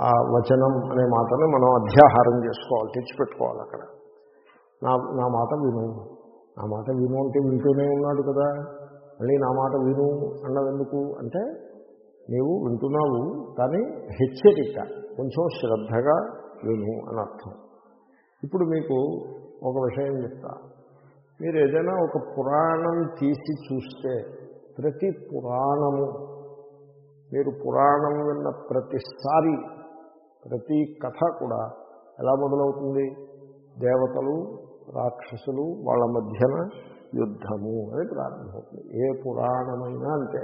ఆ వచనం అనే మాటను మనం అధ్యాహారం చేసుకోవాలి తెచ్చిపెట్టుకోవాలి అక్కడ. నా నా మాట విను. నా మాట విను అంటే వింటూనే ఉన్నాడు కదా. మళ్ళీ నా మాట విను అన్నదెందుకు? అంటే నీవు వింటున్నావు కానీ హెచ్చరిక కొంచెం శ్రద్ధగా విను అని అర్థం ఇప్పుడు మీకు ఒక విషయం చెప్తా. మీరు ఏదైనా ఒక పురాణం తీసి చూస్తే ప్రతి పురాణము మీరు పురాణం విన్న ప్రతిసారి ప్రతి కథ కూడా ఎలా మొదలవుతుంది? దేవతలు రాక్షసులు వాళ్ళ మధ్యన యుద్ధము అని ప్రారంభమవుతుంది. ఏ పురాణమైనా అంతే.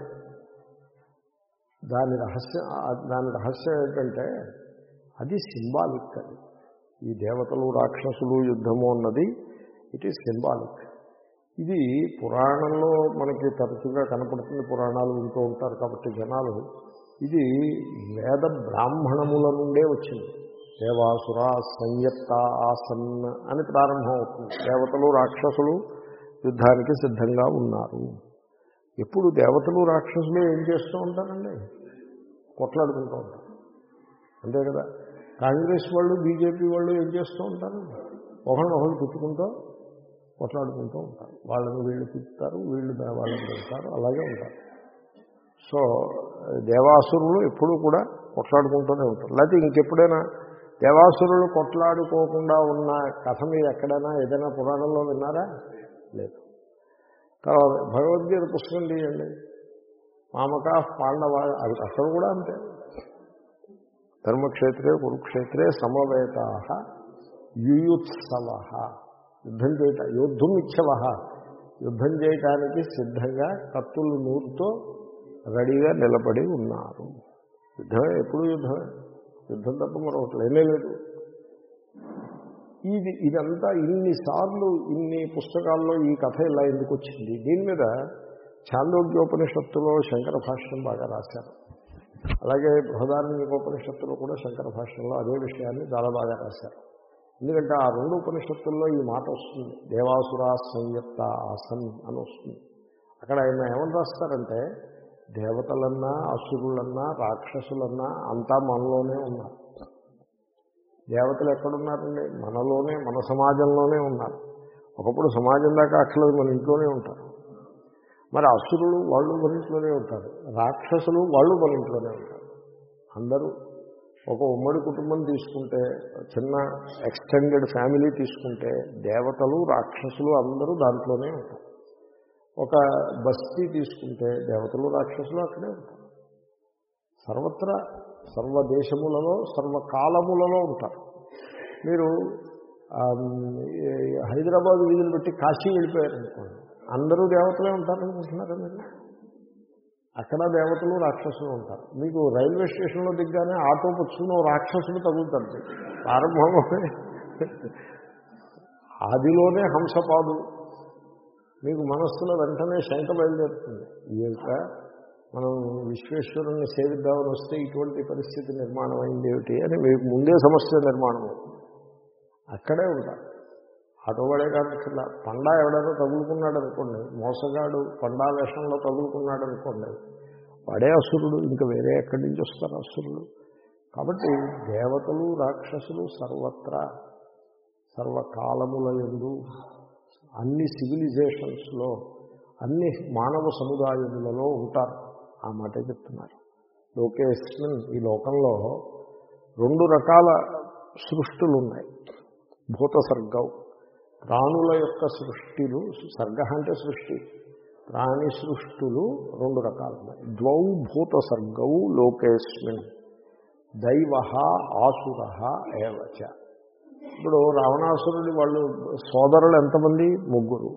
దాని రహస్యం దాని రహస్యం ఏంటంటే అది సింబాలిక్ అది. ఈ దేవతలు రాక్షసులు యుద్ధము అన్నది ఇట్ ఈస్ సింబాలిక్ ఇది పురాణంలో మనకి తరచుగా కనపడుతుంది పురాణాలు వింటూ ఉంటారు కాబట్టి జనాలు. ఇది వేద బ్రాహ్మణముల నుండే వచ్చింది. దేవాసుర సంయత్త ఆసన్ అని ప్రారంభం అవుతుంది దేవతలు రాక్షసులు యుద్ధానికి సిద్ధంగా ఉన్నారు. ఎప్పుడు దేవతలు రాక్షసులు ఏం చేస్తూ ఉంటారండి? కొట్లాడుకుంటూ ఉంటారు. అంతే కదా? కాంగ్రెస్ వాళ్ళు బీజేపీ వాళ్ళు ఏం చేస్తూ ఉంటారు? ఒకరినొకరు కుట్టుకుంటూ కొట్లాడుకుంటూ ఉంటారు. వాళ్ళని వీళ్ళు తిప్పుతారు వీళ్ళు వాళ్ళని పెడతారు అలాగే ఉంటారు. సో దేవాసురులు ఎప్పుడూ కూడా కొట్లాడుకుంటూనే ఉంటారు. లేకపోతే ఇంకెప్పుడైనా దేవాసురులు కొట్లాడుకోకుండా ఉన్న కథ మీరు ఎక్కడైనా ఏదైనా పురాణంలో విన్నారా? లేదు. తర్వాత భగవద్గీత పుస్తకం తీయండి. మామక పాండవ అది కూడా అంతే. ధర్మక్షేత్రే కురుక్షేత్రే సమవేత యుయుత్సవ. యుద్ధం చేయట యుద్ధం ఇచ్చవ. యుద్ధం చేయటానికి సిద్ధంగా కత్తులు నూరుతో రెడీగా నిలబడి ఉన్నారు. యుద్ధమే ఎప్పుడు యుద్ధమే? యుద్ధం తప్ప మరొకటి లేనే లేదు. ఇది ఇదంతా ఇన్నిసార్లు ఇన్ని పుస్తకాల్లో ఈ కథ ఇలా ఎందుకు వచ్చింది? దీని మీద చాందోగ్యోపనిషత్తులో శంకర భాష్యం బాగా రాశారు. అలాగే బృహదారణ్యోపనిషత్తులో కూడా శంకర భాష్యంలో అదే విషయాన్ని చాలా బాగా రాశారు. ఎందుకంటే ఆ రెండు ఉపనిషత్తుల్లో ఈ మాట వస్తుంది. దేవాసురా సంయుక్త ఆసన్ అని వస్తుంది. అక్కడ ఆయన ఏమని రాస్తారంటే దేవతలన్నా అసురులన్నా రాక్షసులన్నా అంతా మనలోనే ఉన్నారు. దేవతలు ఎక్కడున్నారండి? మనలోనే మన సమాజంలోనే ఉన్నారు. ఒకప్పుడు సమాజం దాకా అక్కర్లేదు మన ఇంట్లోనే ఉంటారు. మరి అసురులు వాళ్ళు మన ఇంట్లోనే ఉంటారు. రాక్షసులు వాళ్ళు మన ఇంట్లోనే ఉంటారు. అందరూ ఒక ఉమ్మడి కుటుంబం తీసుకుంటే చిన్న ఎక్స్టెండెడ్ ఫ్యామిలీ తీసుకుంటే దేవతలు రాక్షసులు అందరూ దాంట్లోనే ఉంటారు. ఒక బస్తీ తీసుకుంటే దేవతలు రాక్షసులు అక్కడే ఉంటారు. సర్వత్రా సర్వదేశములలో సర్వకాలములలో ఉంటారు. మీరు హైదరాబాద్ వీధులు పెట్టి కాశీ వెళ్ళిపోయారనుకోండి అందరూ దేవతలే ఉంటారనుకుంటున్నారా మీరు? అక్కడ దేవతలు రాక్షసులు ఉంటారు. మీకు రైల్వే స్టేషన్లో దిగ్గానే ఆటో పుచ్చుకున్న రాక్షసులు తగులుతారు ప్రారంభంలోనే ఆదిలోనే హంసపాదు మీకు మనస్సులో వెంటనే శంక బయలుదేరుతుంది. ఈ యొక్క మనం విశ్వేశ్వరుణ్ణి సేవిద్దామని వస్తే ఇటువంటి పరిస్థితి నిర్మాణం అయింది ఏమిటి అని ముందే సమస్య నిర్మాణం అక్కడే ఉంటారు ఆటో వాడే కానక్కర్లా పండా ఎవడైనా తగులుకున్నాడు అనుకోండి. మోసగాడు పండా వేషంలో తగులుకున్నాడు అనుకోండి. వాడే అసురుడు. ఇంకా వేరే ఎక్కడి నుంచి వస్తారు అసురుడు? కాబట్టి దేవతలు రాక్షసులు సర్వత్రా సర్వకాలముల ఎందు అన్ని సివిలైజేషన్స్లో అన్ని మానవ సముదాయములలో ఉంటారు. ఆ మాట చెప్తున్నారు. లోకేస్మిన్ ఈ లోకంలో రెండు రకాల సృష్టులు ఉన్నాయి భూత సర్గం ప్రాణుల యొక్క సృష్టిలు సర్గ అంటే సృష్టి ప్రాణి సృష్టులు రెండు రకాలు ఉన్నాయి. ద్వౌ భూత సర్గవు లోకేస్మిన్ దైవ ఆసుర ఏవచ. ఇప్పుడు రావణాసురుడి వాళ్ళు సోదరులు ఎంతమంది? ముగ్గురు.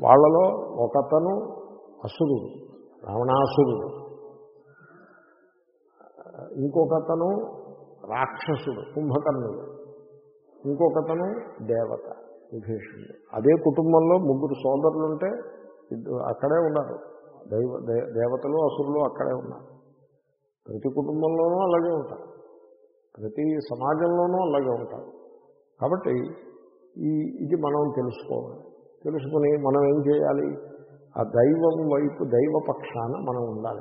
వాళ్ళలో ఒకతను అసురుడు. రావణాసురుడు. ఇంకొకతను రాక్షసుడు కుంభకర్ణుడు. ఇంకొకతను దేవత విభీషణుడు. అదే కుటుంబంలో ముగ్గురు సోదరులు ఉంటే ఇద్దరు అక్కడే ఉన్నారు. దైవ దే- దేవతలు అసురులు అక్కడే ఉన్నారు. ప్రతి కుటుంబంలోనూ అలాగే ఉంటారు. ప్రతి సమాజంలోనూ అలాగే ఉంటారు. కాబట్టి ఈ ఇది మనం తెలుసుకోవాలి. తెలుసుకుని మనం ఏం చేయాలి? ఆ దైవం వైపు దైవ పక్షాన మనం ఉండాలి.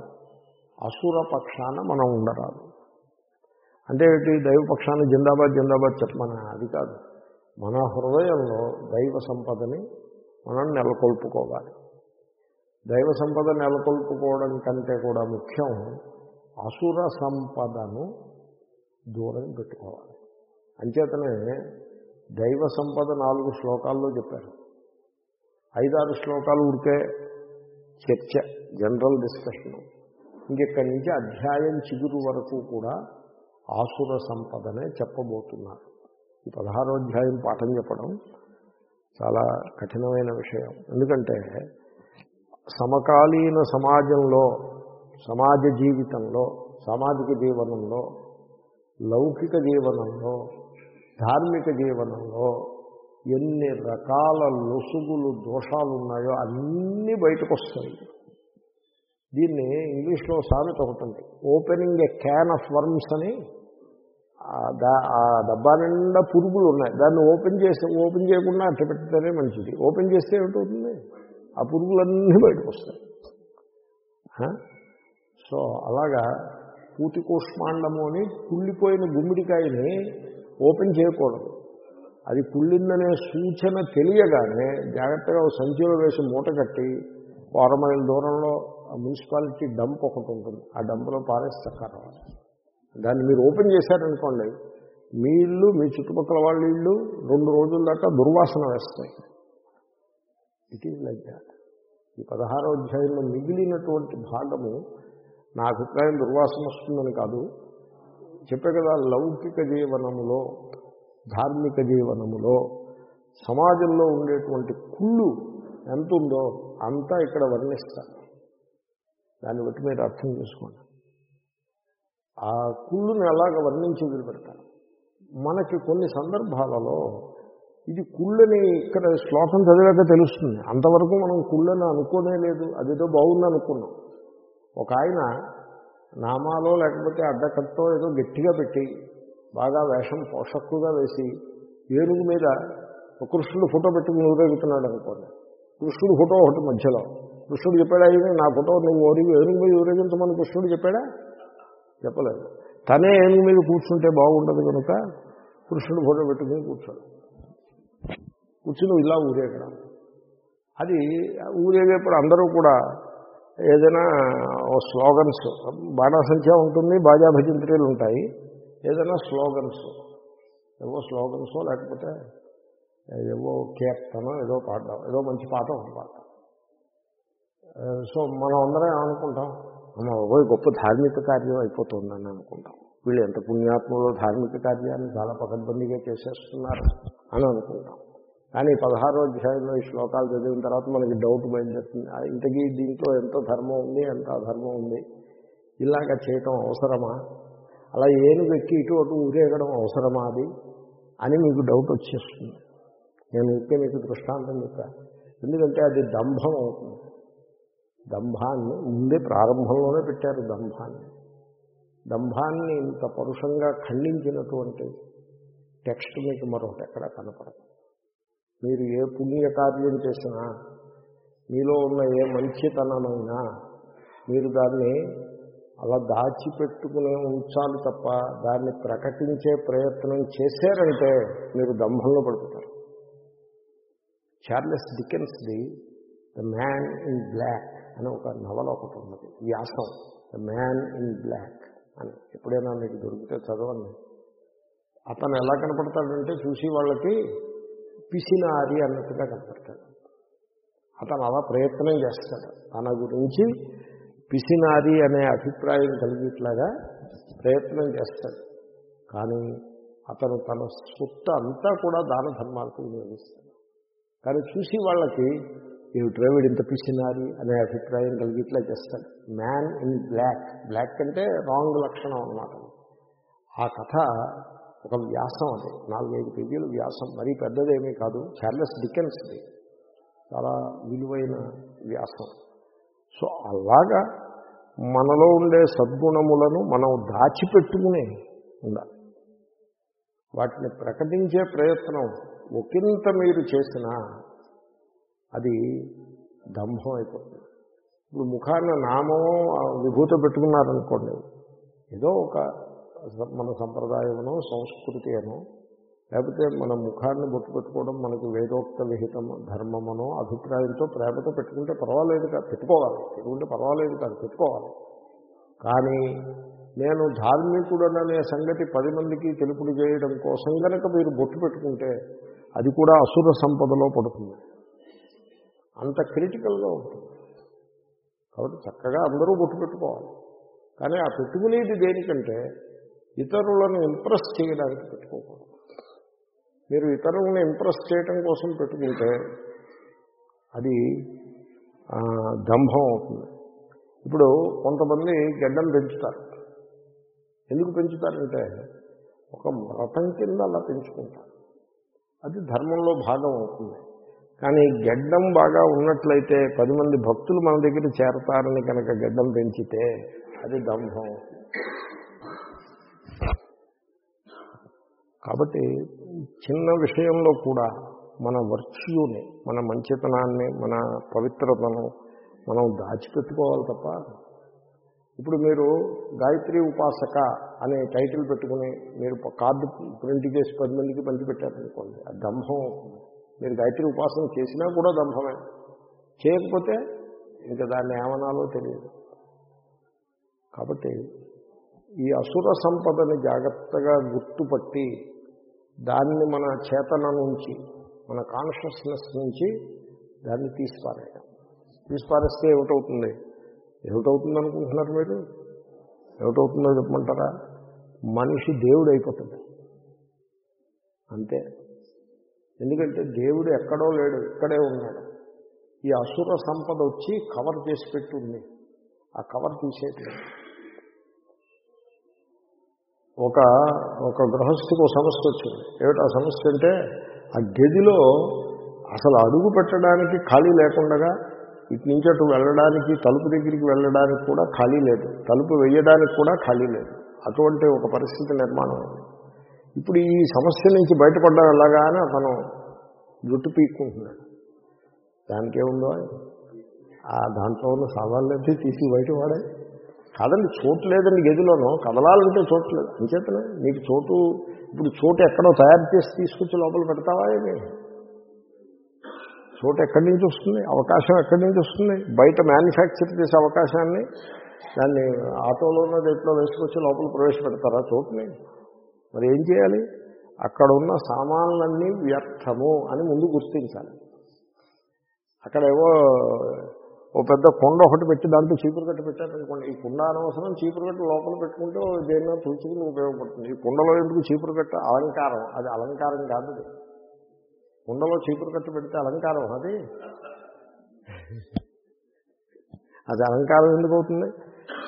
అసుర పక్షాన మనం ఉండరాదు. అంటే ఏంటి? దైవ పక్షాన జిందాబాద్ జిందాబాద్ చెప్పమని అది కాదు. మన హృదయంలో దైవ సంపదని మనం నెలకొల్పుకోవాలి. దైవ సంపద నెలకొల్పుకోవడం కంటే కూడా ముఖ్యం అసుర సంపదను దూరం పెట్టుకోవాలి. అంచేతనే దైవ సంపద నాలుగు శ్లోకాల్లో చెప్పారు. ఐదారు శ్లోకాలు ఉడికే చర్చ జనరల్ డిస్కషన్. ఇంకెక్కడి నుంచి అధ్యాయం చిగురు వరకు కూడా ఆసుర సంపదనే చెప్పబోతున్నారు. ఈ పదహారో అధ్యాయం పాఠం చెప్పడం చాలా కఠినమైన విషయం. ఎందుకంటే సమకాలీన సమాజంలో సమాజ జీవితంలో సామాజిక జీవనంలో లౌకిక జీవనంలో ధార్మిక జీవనంలో ఎన్ని రకాల లొసుగులు దోషాలు ఉన్నాయో అన్నీ బయటకు వస్తాయి దీన్ని ఇంగ్లీష్లో సామెత ఒకటి ఉంది opening a can of worms అని ఆ డబ్బా నిండా పురుగులు ఉన్నాయి దాన్ని ఓపెన్ చేసి ఓపెన్ చేయకుండా అట్టు పెట్టితేనే మంచిది. ఓపెన్ చేస్తే ఏమిటవుతుంది? ఆ పురుగులన్నీ బయటకు వస్తాయి సో అలాగా పూతి కూష్మాండము అని కుళ్ళిపోయిన గుమ్మిడికాయని ఓపెన్ చేయకూడదు. అది కుళ్ళిందనే సూచన తెలియగానే జాగ్రత్తగా సంచిలో వేసి మూట కట్టి వారం మైళ్ళ దూరంలో ఆ మున్సిపాలిటీ డంప్ ఒకటి ఉంటుంది. ఆ డంప్లో పారేస్తారు దాన్ని మీరు ఓపెన్ చేశారనుకోండి మీ ఇల్లు మీ చుట్టుపక్కల వాళ్ళ ఇల్లు రెండు రోజుల దాకా దుర్వాసన వేస్తాయి. ఇట్ ఈజ్ లైక్ దాట్ ఈ పదహారో అధ్యాయంలో మిగిలినటువంటి భాగము నా అభిప్రాయం దుర్వాసన వస్తుందని కాదు. చెప్పే కదా లౌకిక జీవనములో ధార్మిక జీవనములో సమాజంలో ఉండేటువంటి కుళ్ళు ఎంత ఉందో అంతా ఇక్కడ వర్ణిస్తారు. దాన్ని బట్టి మీరు అర్థం చేసుకోండి. ఆ కుళ్ళుని అలాగ వర్ణించి వదిలిపెడతారు? మనకి కొన్ని సందర్భాలలో ఇది కుళ్ళని ఇక్కడ శ్లోకం చదివాక తెలుస్తుంది. అంతవరకు మనం కుళ్ళని అనుకోనే లేదు. అదేదో బాగుంది అనుకున్నాం. ఒక ఆయన నామాలో లేకపోతే అడ్డకట్టో ఏదో గట్టిగా పెట్టి బాగా వేషం పోషక్కుగా వేసి ఏనుగు మీద కృష్ణుడు ఫోటో పెట్టుకుని ఊరేగుతున్నాడు అనుకోండి. కృష్ణుడు ఫోటో ఒకటి మధ్యలో. కృష్ణుడు చెప్పాడా ఇది నా ఫోటో నువ్వు ఊరిగి ఏనుగు మీద ఊరేగించమని కృష్ణుడు చెప్పాడా? చెప్పలేదు. తనే ఏనుగు మీద కూర్చుంటే బాగుండదు కనుక కృష్ణుడు ఫోటో పెట్టుకుని కూర్చోడు. కూర్చుని ఇలా ఊరేగడం అది ఊరేగేప్పుడు అందరూ కూడా ఏదైనా ఓ స్లోగన్స్ బాణాసంఖ్య ఉంటుంది బాజా భజంత్రీలు ఉంటాయి. ఏదైనా స్లోగన్స్ ఏవో స్లోగన్సో లేకపోతే ఏవో కీర్తనో ఏదో పాడడం ఏదో మంచి పాట ఒకటి పాట. సో మనం అందరం అనుకుంటాం అమ్మబోయ్ గొప్ప ధార్మిక కార్యం అయిపోతుందని అనుకుంటాం. వీళ్ళు ఎంత పుణ్యాత్మలో ధార్మిక కార్యాన్ని చాలా పకడ్బందీగా చేసేస్తున్నారు అని అనుకుంటాం. కానీ పదహారో అధ్యాయంలో ఈ శ్లోకాలు చదివిన తర్వాత మనకి డౌట్ బయలుదేరుతుంది ఆ ఇంతకీ దీంట్లో ఎంతో ధర్మం ఉంది ఎంత అధర్మం ఉంది? ఇలాగ చేయటం అవసరమా? అలా ఏను ఎక్కి ఇటు అటు ఊరేగడం అవసరమా అది? అని మీకు డౌట్ వచ్చేస్తుంది. నేను ఇంకే మీకు దృష్టాంతం చెప్పాను ఎందుకంటే అది దంభం అవుతుంది. దంభాన్ని ముందే ప్రారంభంలోనే పెట్టారు దంభాన్ని. దంభాన్ని ఇంత పరుషంగా ఖండించినటువంటి టెక్స్ట్ మీకు మరొకటి ఎక్కడ కనపడదు. మీరు ఏ పుణ్యకార్యం చేసినా మీలో ఉన్న ఏ మంచితనమైనా మీరు దాన్ని అలా దాచిపెట్టుకుని ఉంచాలి తప్ప దాన్ని ప్రకటించే ప్రయత్నం చేశారంటే మీరు దంభంలో పడుకుంటారు చార్లెస్ డికెన్స్ది ద మ్యాన్ ఇన్ బ్లాక్ అని ఒక నవల ఒకటి ఉన్నది. వ్యాసం. ద మ్యాన్ ఇన్ బ్లాక్ అని. ఎప్పుడైనా మీకు దొరికితే చదవండి. అతను ఎలా కనపడతాడంటే చూసి వాళ్ళకి పిసినారి అన్నట్టుగా కనపడతాడు. అతను అలా ప్రయత్నం చేస్తాడు. తన గురించి పిసినారి అనే అభిప్రాయం కలిగేట్లాగా ప్రయత్నం చేస్తాడు. కానీ అతను తన సొత్తు అంతా కూడా దాన ధర్మాలకు వినియోగిస్తాడు. కానీ చూసి వాళ్ళకి ఏమిట్రా వీడు ఇంత పిసినారి అనే అభిప్రాయం కలిగిట్లా చేస్తాడు. మ్యాన్ ఇన్ బ్లాక్ బ్లాక్ అంటే రాంగ్ లక్షణం అనమాట ఆ కథ ఒక వ్యాసం అది. నాలుగైదు పేజీలు వ్యాసం. మరీ పెద్దదేమీ కాదు. చార్లెస్ డికెన్స్ది. చాలా విలువైన వ్యాసం. సో అలాగా మనలో ఉండే సద్గుణములను మనం దాచిపెట్టుకుని ఉండాలి. వాటిని ప్రకటించే ప్రయత్నం ఒకంత మీరు చేసినా అది దంభం అయిపోతుంది. ఇప్పుడు ముఖాన్ని నామం విభూత పెట్టుకున్నారనుకోండి ఏదో ఒక మన సంప్రదాయమనో సంస్కృతి అనో లేకపోతే మన ముఖాన్ని బొట్టు పెట్టుకోవడం మనకి వేదోక్త విహితం ధర్మమనో అభిప్రాయంతో ప్రేమతో పెట్టుకుంటే పర్వాలేదు కాదు పెట్టుకోవాలి. పెట్టుకుంటే పర్వాలేదు కాదు పెట్టుకోవాలి. కానీ నేను ధార్మికుడననే సంగతి పది మందికి తెలుపుడు చేయడం కోసం కనుక మీరు బొట్టు పెట్టుకుంటే అది కూడా అసుర సంపదలో పడుతుంది. అంత క్రిటికల్గా ఉంటుంది. కాబట్టి చక్కగా అందరూ బొట్టు పెట్టుకోవాలి. కానీ ఆ పెట్టుకునేది దేనికంటే ఇతరులను ఇంప్రెస్ చేయడానికి పెట్టుకోకూడదు. మీరు ఇతరులను ఇంప్రెస్ చేయటం కోసం పెట్టుకుంటే అది దంభం అవుతుంది. ఇప్పుడు కొంతమంది గడ్డం పెంచుతారు. ఎందుకు పెంచుతారంటే ఒక వ్రతం కింద అలా పెంచుకుంటారు. అది ధర్మంలో భాగం అవుతుంది. కానీ గడ్డం బాగా ఉన్నట్లయితే పది మంది భక్తులు మన దగ్గర చేరతారని కనుక గడ్డం పెంచితే అది దంభం. కాబట్టి చిన్న విషయంలో కూడా మన వర్చ్యూని మన మంచితనాన్ని మన పవిత్రతను మనం దాచిపెట్టుకోవాలి తప్ప ఇప్పుడు మీరు గాయత్రి ఉపాసక అనే టైటిల్ పెట్టుకుని మీరు కార్డు ప్రింట్ చేసి పది మందికి పంచిపెట్టారనుకోండి ఆ దంభం అవుతుంది. మీరు గాయత్రి ఉపాసన చేసినా కూడా దంభమే. చేయకపోతే ఇంకా దాన్ని ఏమనాలో తెలియదు. కాబట్టి ఈ అసుర సంపదని జాగ్రత్తగా గుర్తుపట్టి దాన్ని మన చేతన నుంచి మన కాన్షియస్నెస్ నుంచి దాన్ని తీసిపారేయడం తీసిపారేస్తే ఏమిటవుతుంది? ఏమిటవుతుంది అనుకుంటున్నారు మీరు? ఏమిటవుతుందో చెప్పమంటారా? మనిషి దేవుడు అయిపోతుంది అంతే. ఎందుకంటే దేవుడు ఎక్కడో లేడు ఇక్కడే ఉన్నాడు. ఈ అసుర సంపద వచ్చి కవర్ చేసి పెట్టుంది. ఆ కవర్ తీసేట్లేదు ఒక ఒక గృహస్థుకు సమస్య వచ్చింది. ఏమిటి ఆ సమస్య అంటే ఆ గదిలో అసలు అడుగు పెట్టడానికి ఖాళీ లేకుండా ఇటు నుంచి అటు వెళ్ళడానికి తలుపు దగ్గరికి వెళ్ళడానికి కూడా ఖాళీ లేదు. తలుపు వేయడానికి కూడా ఖాళీ లేదు. అటువంటి ఒక పరిస్థితి నిర్మాణం ఇప్పుడు ఈ సమస్య నుంచి బయటపడ్డం ఎలాగా అని అతను జుట్టు పీక్కుంటున్నాడు. దానికి ఏముందో ఆ దాంట్లో ఉన్న సామాన్లన్నీ తీసి బయట వాడే. కాదండి చోటు లేదండి గదిలోనూ. కదలాలంటే చోటు లేదు. అంచేతనే నీకు చోటు ఇప్పుడు చోటు ఎక్కడో తయారు చేసి తీసుకొచ్చి లోపల పెడతావా ఏమి? చోటు ఎక్కడి నుంచి వస్తుంది? అవకాశం ఎక్కడి నుంచి వస్తుంది? బయట మ్యానుఫ్యాక్చర్ చేసే అవకాశాన్ని దాన్ని ఆటోలోనో దేంట్లో వేసుకొచ్చి లోపల ప్రవేశపెడతారా చోటుని? మరి ఏం చేయాలి? అక్కడ ఉన్న సామాన్లన్నీ వ్యర్థము అని ముందు గుర్తించాలి. అక్కడేవో ఓ పెద్ద కుండ ఒకటి పెట్టి దాంట్లో చీపురు కట్ట పెట్టారనుకోండి ఈ కుండ అనవసరం చీపురు కట్ట లోపల పెట్టుకుంటే దేన్నో తులుచుకుని ఉపయోగపడుతుంది. ఈ కుండలో ఎందుకు చీపురు కట్ట అలంకారం. అది అలంకారం కాదు. కుండలో చీపురు కట్ట పెడితే అలంకారం అది. అది అలంకారం ఎందుకు అవుతుంది?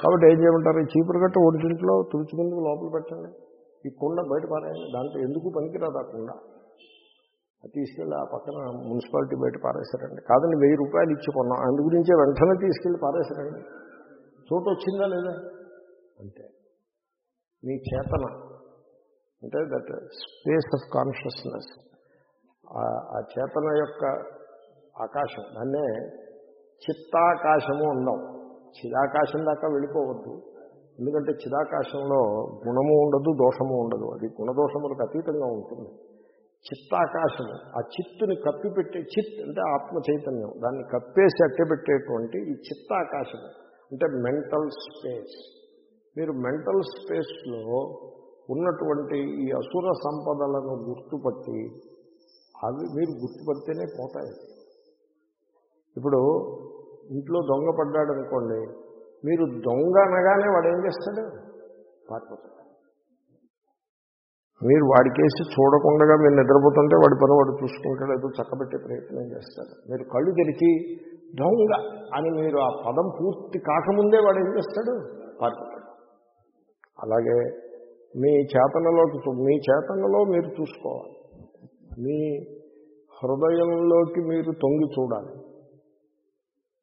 కాబట్టి ఏం చేయమంటారు? ఈ చీపురు కట్ట ఒడిటింట్లో తులుచుకుందుకు లోపల పెట్టండి. ఈ కుండ బయట పారాయండి. దాంట్లో ఎందుకు పనికిరాదు ఆ కుండ? తీసుకెళ్ళి ఆ పక్కన మున్సిపాలిటీ బయట పారేశారండి. కాదండి వెయ్యి రూపాయలు ఇచ్చి కొన్నాం. అందు గురించే వెంటనే తీసుకెళ్ళి పారేశారండి. చోటు వచ్చిందా లేదా? అంతే. మీ చేతన. అంటే దట్ స్పేస్ ఆఫ్ కాన్షియస్నెస్. ఆ- చేతన యొక్క ఆకాశం. దాన్నే చిత్తాకాశము ఉండం చిదాకాశం దాకా వెళ్ళిపోవద్దు. ఎందుకంటే చిదాకాశంలో గుణము ఉండదు దోషము ఉండదు. అది గుణదోషములకు అతీతంగా ఉంటుంది. చిత్తాకాశము. ఆ చిత్తుని కప్పిపెట్టే చిత్ అంటే ఆత్మ చైతన్యం దాన్ని కప్పేసి అట్టబెట్టేటువంటి ఈ చిత్తాకాశము. అంటే మెంటల్ స్పేస్. మీరు మెంటల్ స్పేస్లో ఉన్నటువంటి ఈ అసుర సంపదలను గుర్తుపట్టి అవి మీరు గుర్తుపడితేనే పోతాయి. ఇప్పుడు ఇంట్లో దొంగ పడ్డాడు అనుకోండి మీరు దొంగ అనగానే వాడు ఏం చేస్తాడు? పారిపోతాడు. మీరు వాడికేసి చూడకుండా మీరు నిద్రపోతుంటే వాడి పని వాడు చూసుకుంటాడు ఏదో చక్కబెట్టే ప్రయత్నం చేస్తాడు. మీరు కళ్ళు తెరిచి దొంగ అని మీరు ఆ పదం పూర్తి కాకముందే వాడు ఏం చేస్తాడు? పారిపోతాడు. అలాగే మీ చేతనలోకి మీ చేతనలో మీరు చూసుకోవాలి. మీ హృదయంలోకి మీరు తొంగి చూడాలి.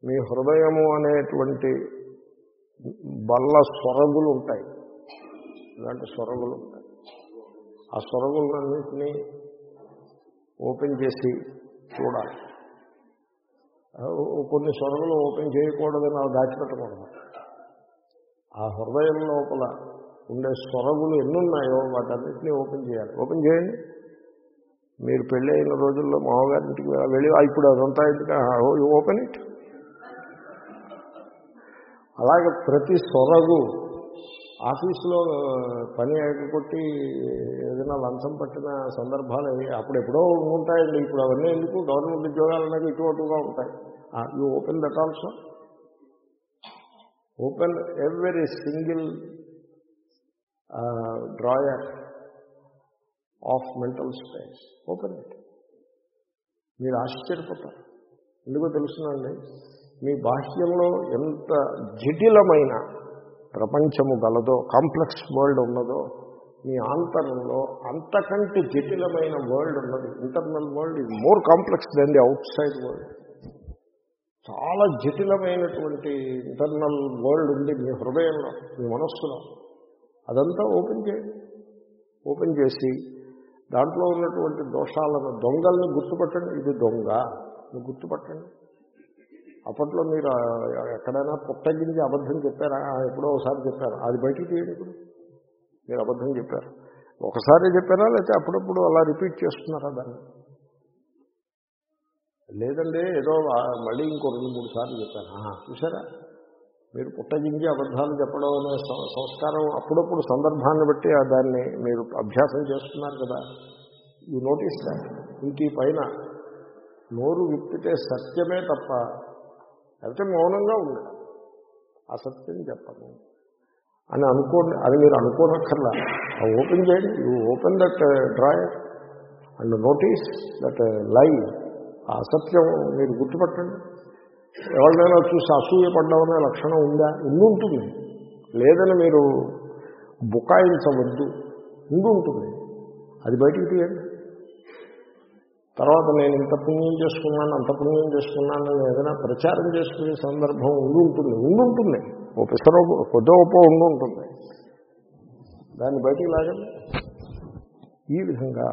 మీ హృదయము అనేటువంటి బల్ల స్వరగులు ఉంటాయి. ఇలాంటి స్వరగులు ఉంటాయి. ఆ సొరగులన్నింటినీ ఓపెన్ చేసి చూడాలి. కొన్ని స్వరగులు ఓపెన్ చేయకూడదని అవి దాచిపెట్టకూడదు. ఆ హృదయం లోపల ఉండే స్వరగులు ఎన్నున్నాయో వాటన్నింటినీ ఓపెన్ చేయాలి. ఓపెన్ చేయండి. మీరు పెళ్ళి అయిన రోజుల్లో మామగారింటికి వెళ్ళి ఇప్పుడు అదంతా ఎందుకు? Open it. అలాగే ప్రతి సొరగు ఆఫీసులో పని కొట్టి ఏదైనా లంచం పట్టిన సందర్భాలు అవి అప్పుడెప్పుడో ఉంటాయండి. ఇప్పుడు అవన్నీ ఎందుకు? గవర్నమెంట్ ఉద్యోగాలు అనేది అటుగా ఉంటాయి. You open that also? Open every single drawer of mental space open it మీరు ఆశ్చర్యపోతారు. ఎందుకో తెలుసునండి మీ బాహ్యంలో ఎంత జటిలమైన ప్రపంచము గలదో కాంప్లెక్స్ వరల్డ్ ఉన్నదో మీ ఆంతరంలో అంతకంటే జటిలమైన వరల్డ్ ఉన్నది. ఇంటర్నల్ వరల్డ్ ఇది more complex than the outside world చాలా జటిలమైనటువంటి ఇంటర్నల్ వరల్డ్ ఉంది మీ హృదయంలో మీ మనస్సులో. అదంతా ఓపెన్ చేయండి. ఓపెన్ చేసి దాంట్లో ఉన్నటువంటి దోషాలను దొంగల్ని గుర్తుపట్టండి. ఇది దొంగ. గుర్తుపట్టండి. అప్పట్లో మీరు ఎక్కడైనా పుట్టగించి అబద్ధం చెప్పారా? ఎప్పుడో ఒకసారి చెప్పారు. అది బయటికి తీయండి ఇప్పుడు. మీరు అబద్ధం చెప్పారు. ఒకసారి చెప్పారా? లేకపోతే అప్పుడప్పుడు అలా రిపీట్ చేస్తున్నారా దాన్ని? లేదండి ఏదో మళ్ళీ ఇంకో రెండు మూడు సార్లు చెప్పాను. చూసారా మీరు పుట్టగించి అబద్ధాలు చెప్పడం అనే సం- సంస్కారం అప్పుడప్పుడు సందర్భాన్ని బట్టి ఆ దాన్ని మీరు అభ్యాసం చేస్తున్నారు కదా. ఈ నోటీస్ దాట్ ఇంక పైన నోరు విప్పితే సత్యమే తప్ప లేకపోతే మౌనంగా ఉండడం అసత్యం చెప్పను. అని అనుకోండి అది మీరు అనుకోనక్కర్లా. ఓపెన్ చేయండి. You open that uh, drawer. And notice that uh, lie. ఆ అసత్యం మీరు గుర్తుపట్టండి. ఎవరినైనా చూసి అసూయ పడ్డామనే లక్షణం ఉందా? ఉండుంటుంది. లేదని మీరు బుకాయించవద్దు. ఉండుంటుంది. అది బయటికి తీయండి. తర్వాత నేను ఇంత పుణ్యం చేసుకున్నాను అంత పుణ్యం చేసుకున్నాను ఏదైనా ప్రచారం చేసుకునే సందర్భం ఉండి ఉంటుంది ఉండి ఉంటుంది. ఓ పిసరో కొద్దో ఒప్పో ఉండుంటుంది దాన్ని బయటికి లాగండి. ఈ విధంగా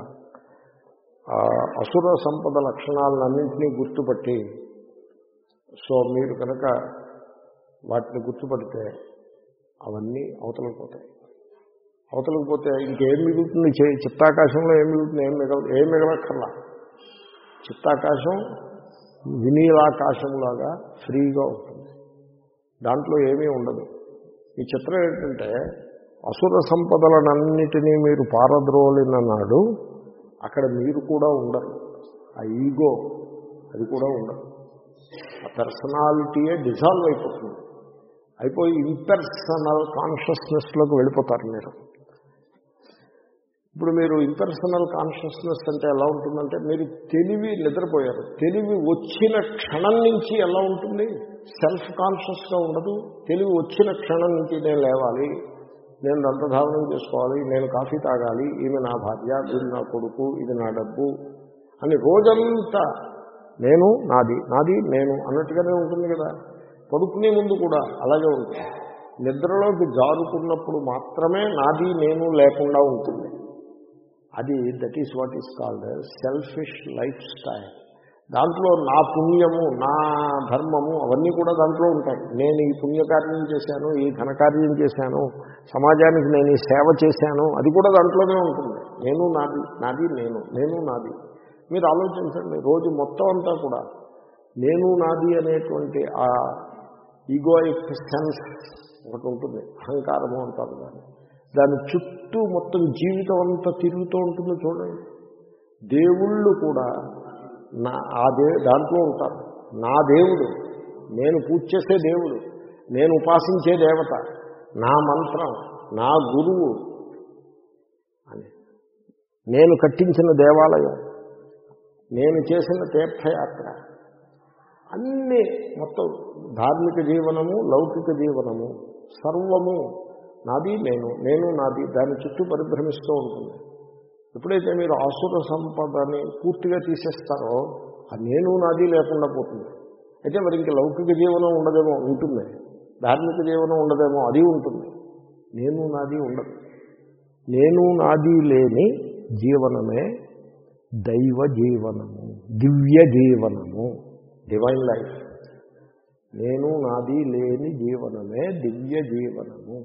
ఆ అసుర సంపద లక్షణాలన్నింటినీ గుర్తుపట్టి సో మీరు కనుక వాటిని గుర్తుపడితే అవన్నీ అవతలకు పోతాయి. అవతలకు పోతే ఇంకేం మిగులుతుంది? చిత్తాకాశంలో ఏం మిగులుతుంది? ఏం మిగల ఏం మిగలక్కర్లా. చిత్తాకాశం వినీలాకాశంలాగా ఫ్రీగా ఉంటుంది. దాంట్లో ఏమీ ఉండదు. ఈ చిత్రం ఏంటంటే అసుర సంపదలనన్నిటినీ మీరు పారద్రోలిన నాడు అక్కడ మీరు కూడా ఉండరు. ఆ ఈగో అది కూడా ఉండదు. ఆ పర్సనాలిటీయే డిజాల్వ్ అయిపోతుంది. అయిపోయి ఇంపర్సనల్ కాన్షియస్నెస్లోకి వెళ్ళిపోతారు మీరు. ఇప్పుడు మీరు ఇంపర్సనల్ కాన్షియస్నెస్ అంటే ఎలా ఉంటుందంటే మీరు తెలివి నిద్రపోయారు. తెలివి వచ్చిన క్షణం నుంచి ఎలా ఉంటుంది? సెల్ఫ్ కాన్షియస్గా ఉండదు. తెలివి వచ్చిన క్షణం నుంచి నేను లేవాలి. నేను దంతధావనం చేసుకోవాలి. నేను కాఫీ తాగాలి. ఈమె నా భార్య వీడు నా కొడుకు ఇది నా డబ్బు అని రోజంతా నేను నాది నాది నేను అన్నట్టుగానే ఉంటుంది కదా. పడుకునే ముందు కూడా అలాగే ఉంటుంది. నిద్రలోకి జారుకున్నప్పుడు మాత్రమే నాది నేను లేకుండా ఉంటుంది. అది that is what is called selfish lifestyle దాంట్లో నా పుణ్యము నా ధర్మము అవన్నీ కూడా దాంట్లో ఉంటాయి. నేను ఈ పుణ్యకార్యం చేశాను ఈ ఘనకార్యం చేశాను సమాజానికి నేను ఈ సేవ చేశాను అది కూడా దాంట్లోనే ఉంటుంది. నేను నాది నాది నేను నేను నాది. మీరు ఆలోచించండి రోజు మొత్తం అంతా కూడా నేను నాది అనేటువంటి ఆ ఈగోయిక్ సెన్స్ ఒకటి ఉంటుంది అహంకారము అంటారు దాన్ని. దాని చుట్టూ మొత్తం జీవితం అంతా తిరుగుతూ ఉంటుంది చూడండి. దేవుళ్ళు కూడా నా ఆ దే దాంట్లో ఉంటారు. నా దేవుడు నేను పూజ చేసే దేవుడు నేను ఉపాసించే దేవత నా మంత్రం నా గురువు అని. నేను కట్టించిన దేవాలయం నేను చేసిన తీర్థయాత్ర అన్నీ మొత్తం ధార్మిక జీవనము లౌకిక జీవనము సర్వము నాది నేను నేను నాది దాని చుట్టూ పరిభ్రమిస్తూ ఉంటుంది. ఎప్పుడైతే మీరు ఆసుర సంపదని పూర్తిగా తీసేస్తారో ఆ నేను నాది లేకుండా పోతుంది. అయితే మరి ఇంక లౌకిక జీవనం ఉండదేమో ఉంటుంది. ధార్మిక జీవనం ఉండదేమో అది ఉంటుంది. నేను నాది ఉండదు. నేను నాది లేని జీవనమే దైవ జీవనము దివ్య జీవనము డివైన్ లైఫ్ నేను నాది లేని జీవనమే దివ్య జీవనము.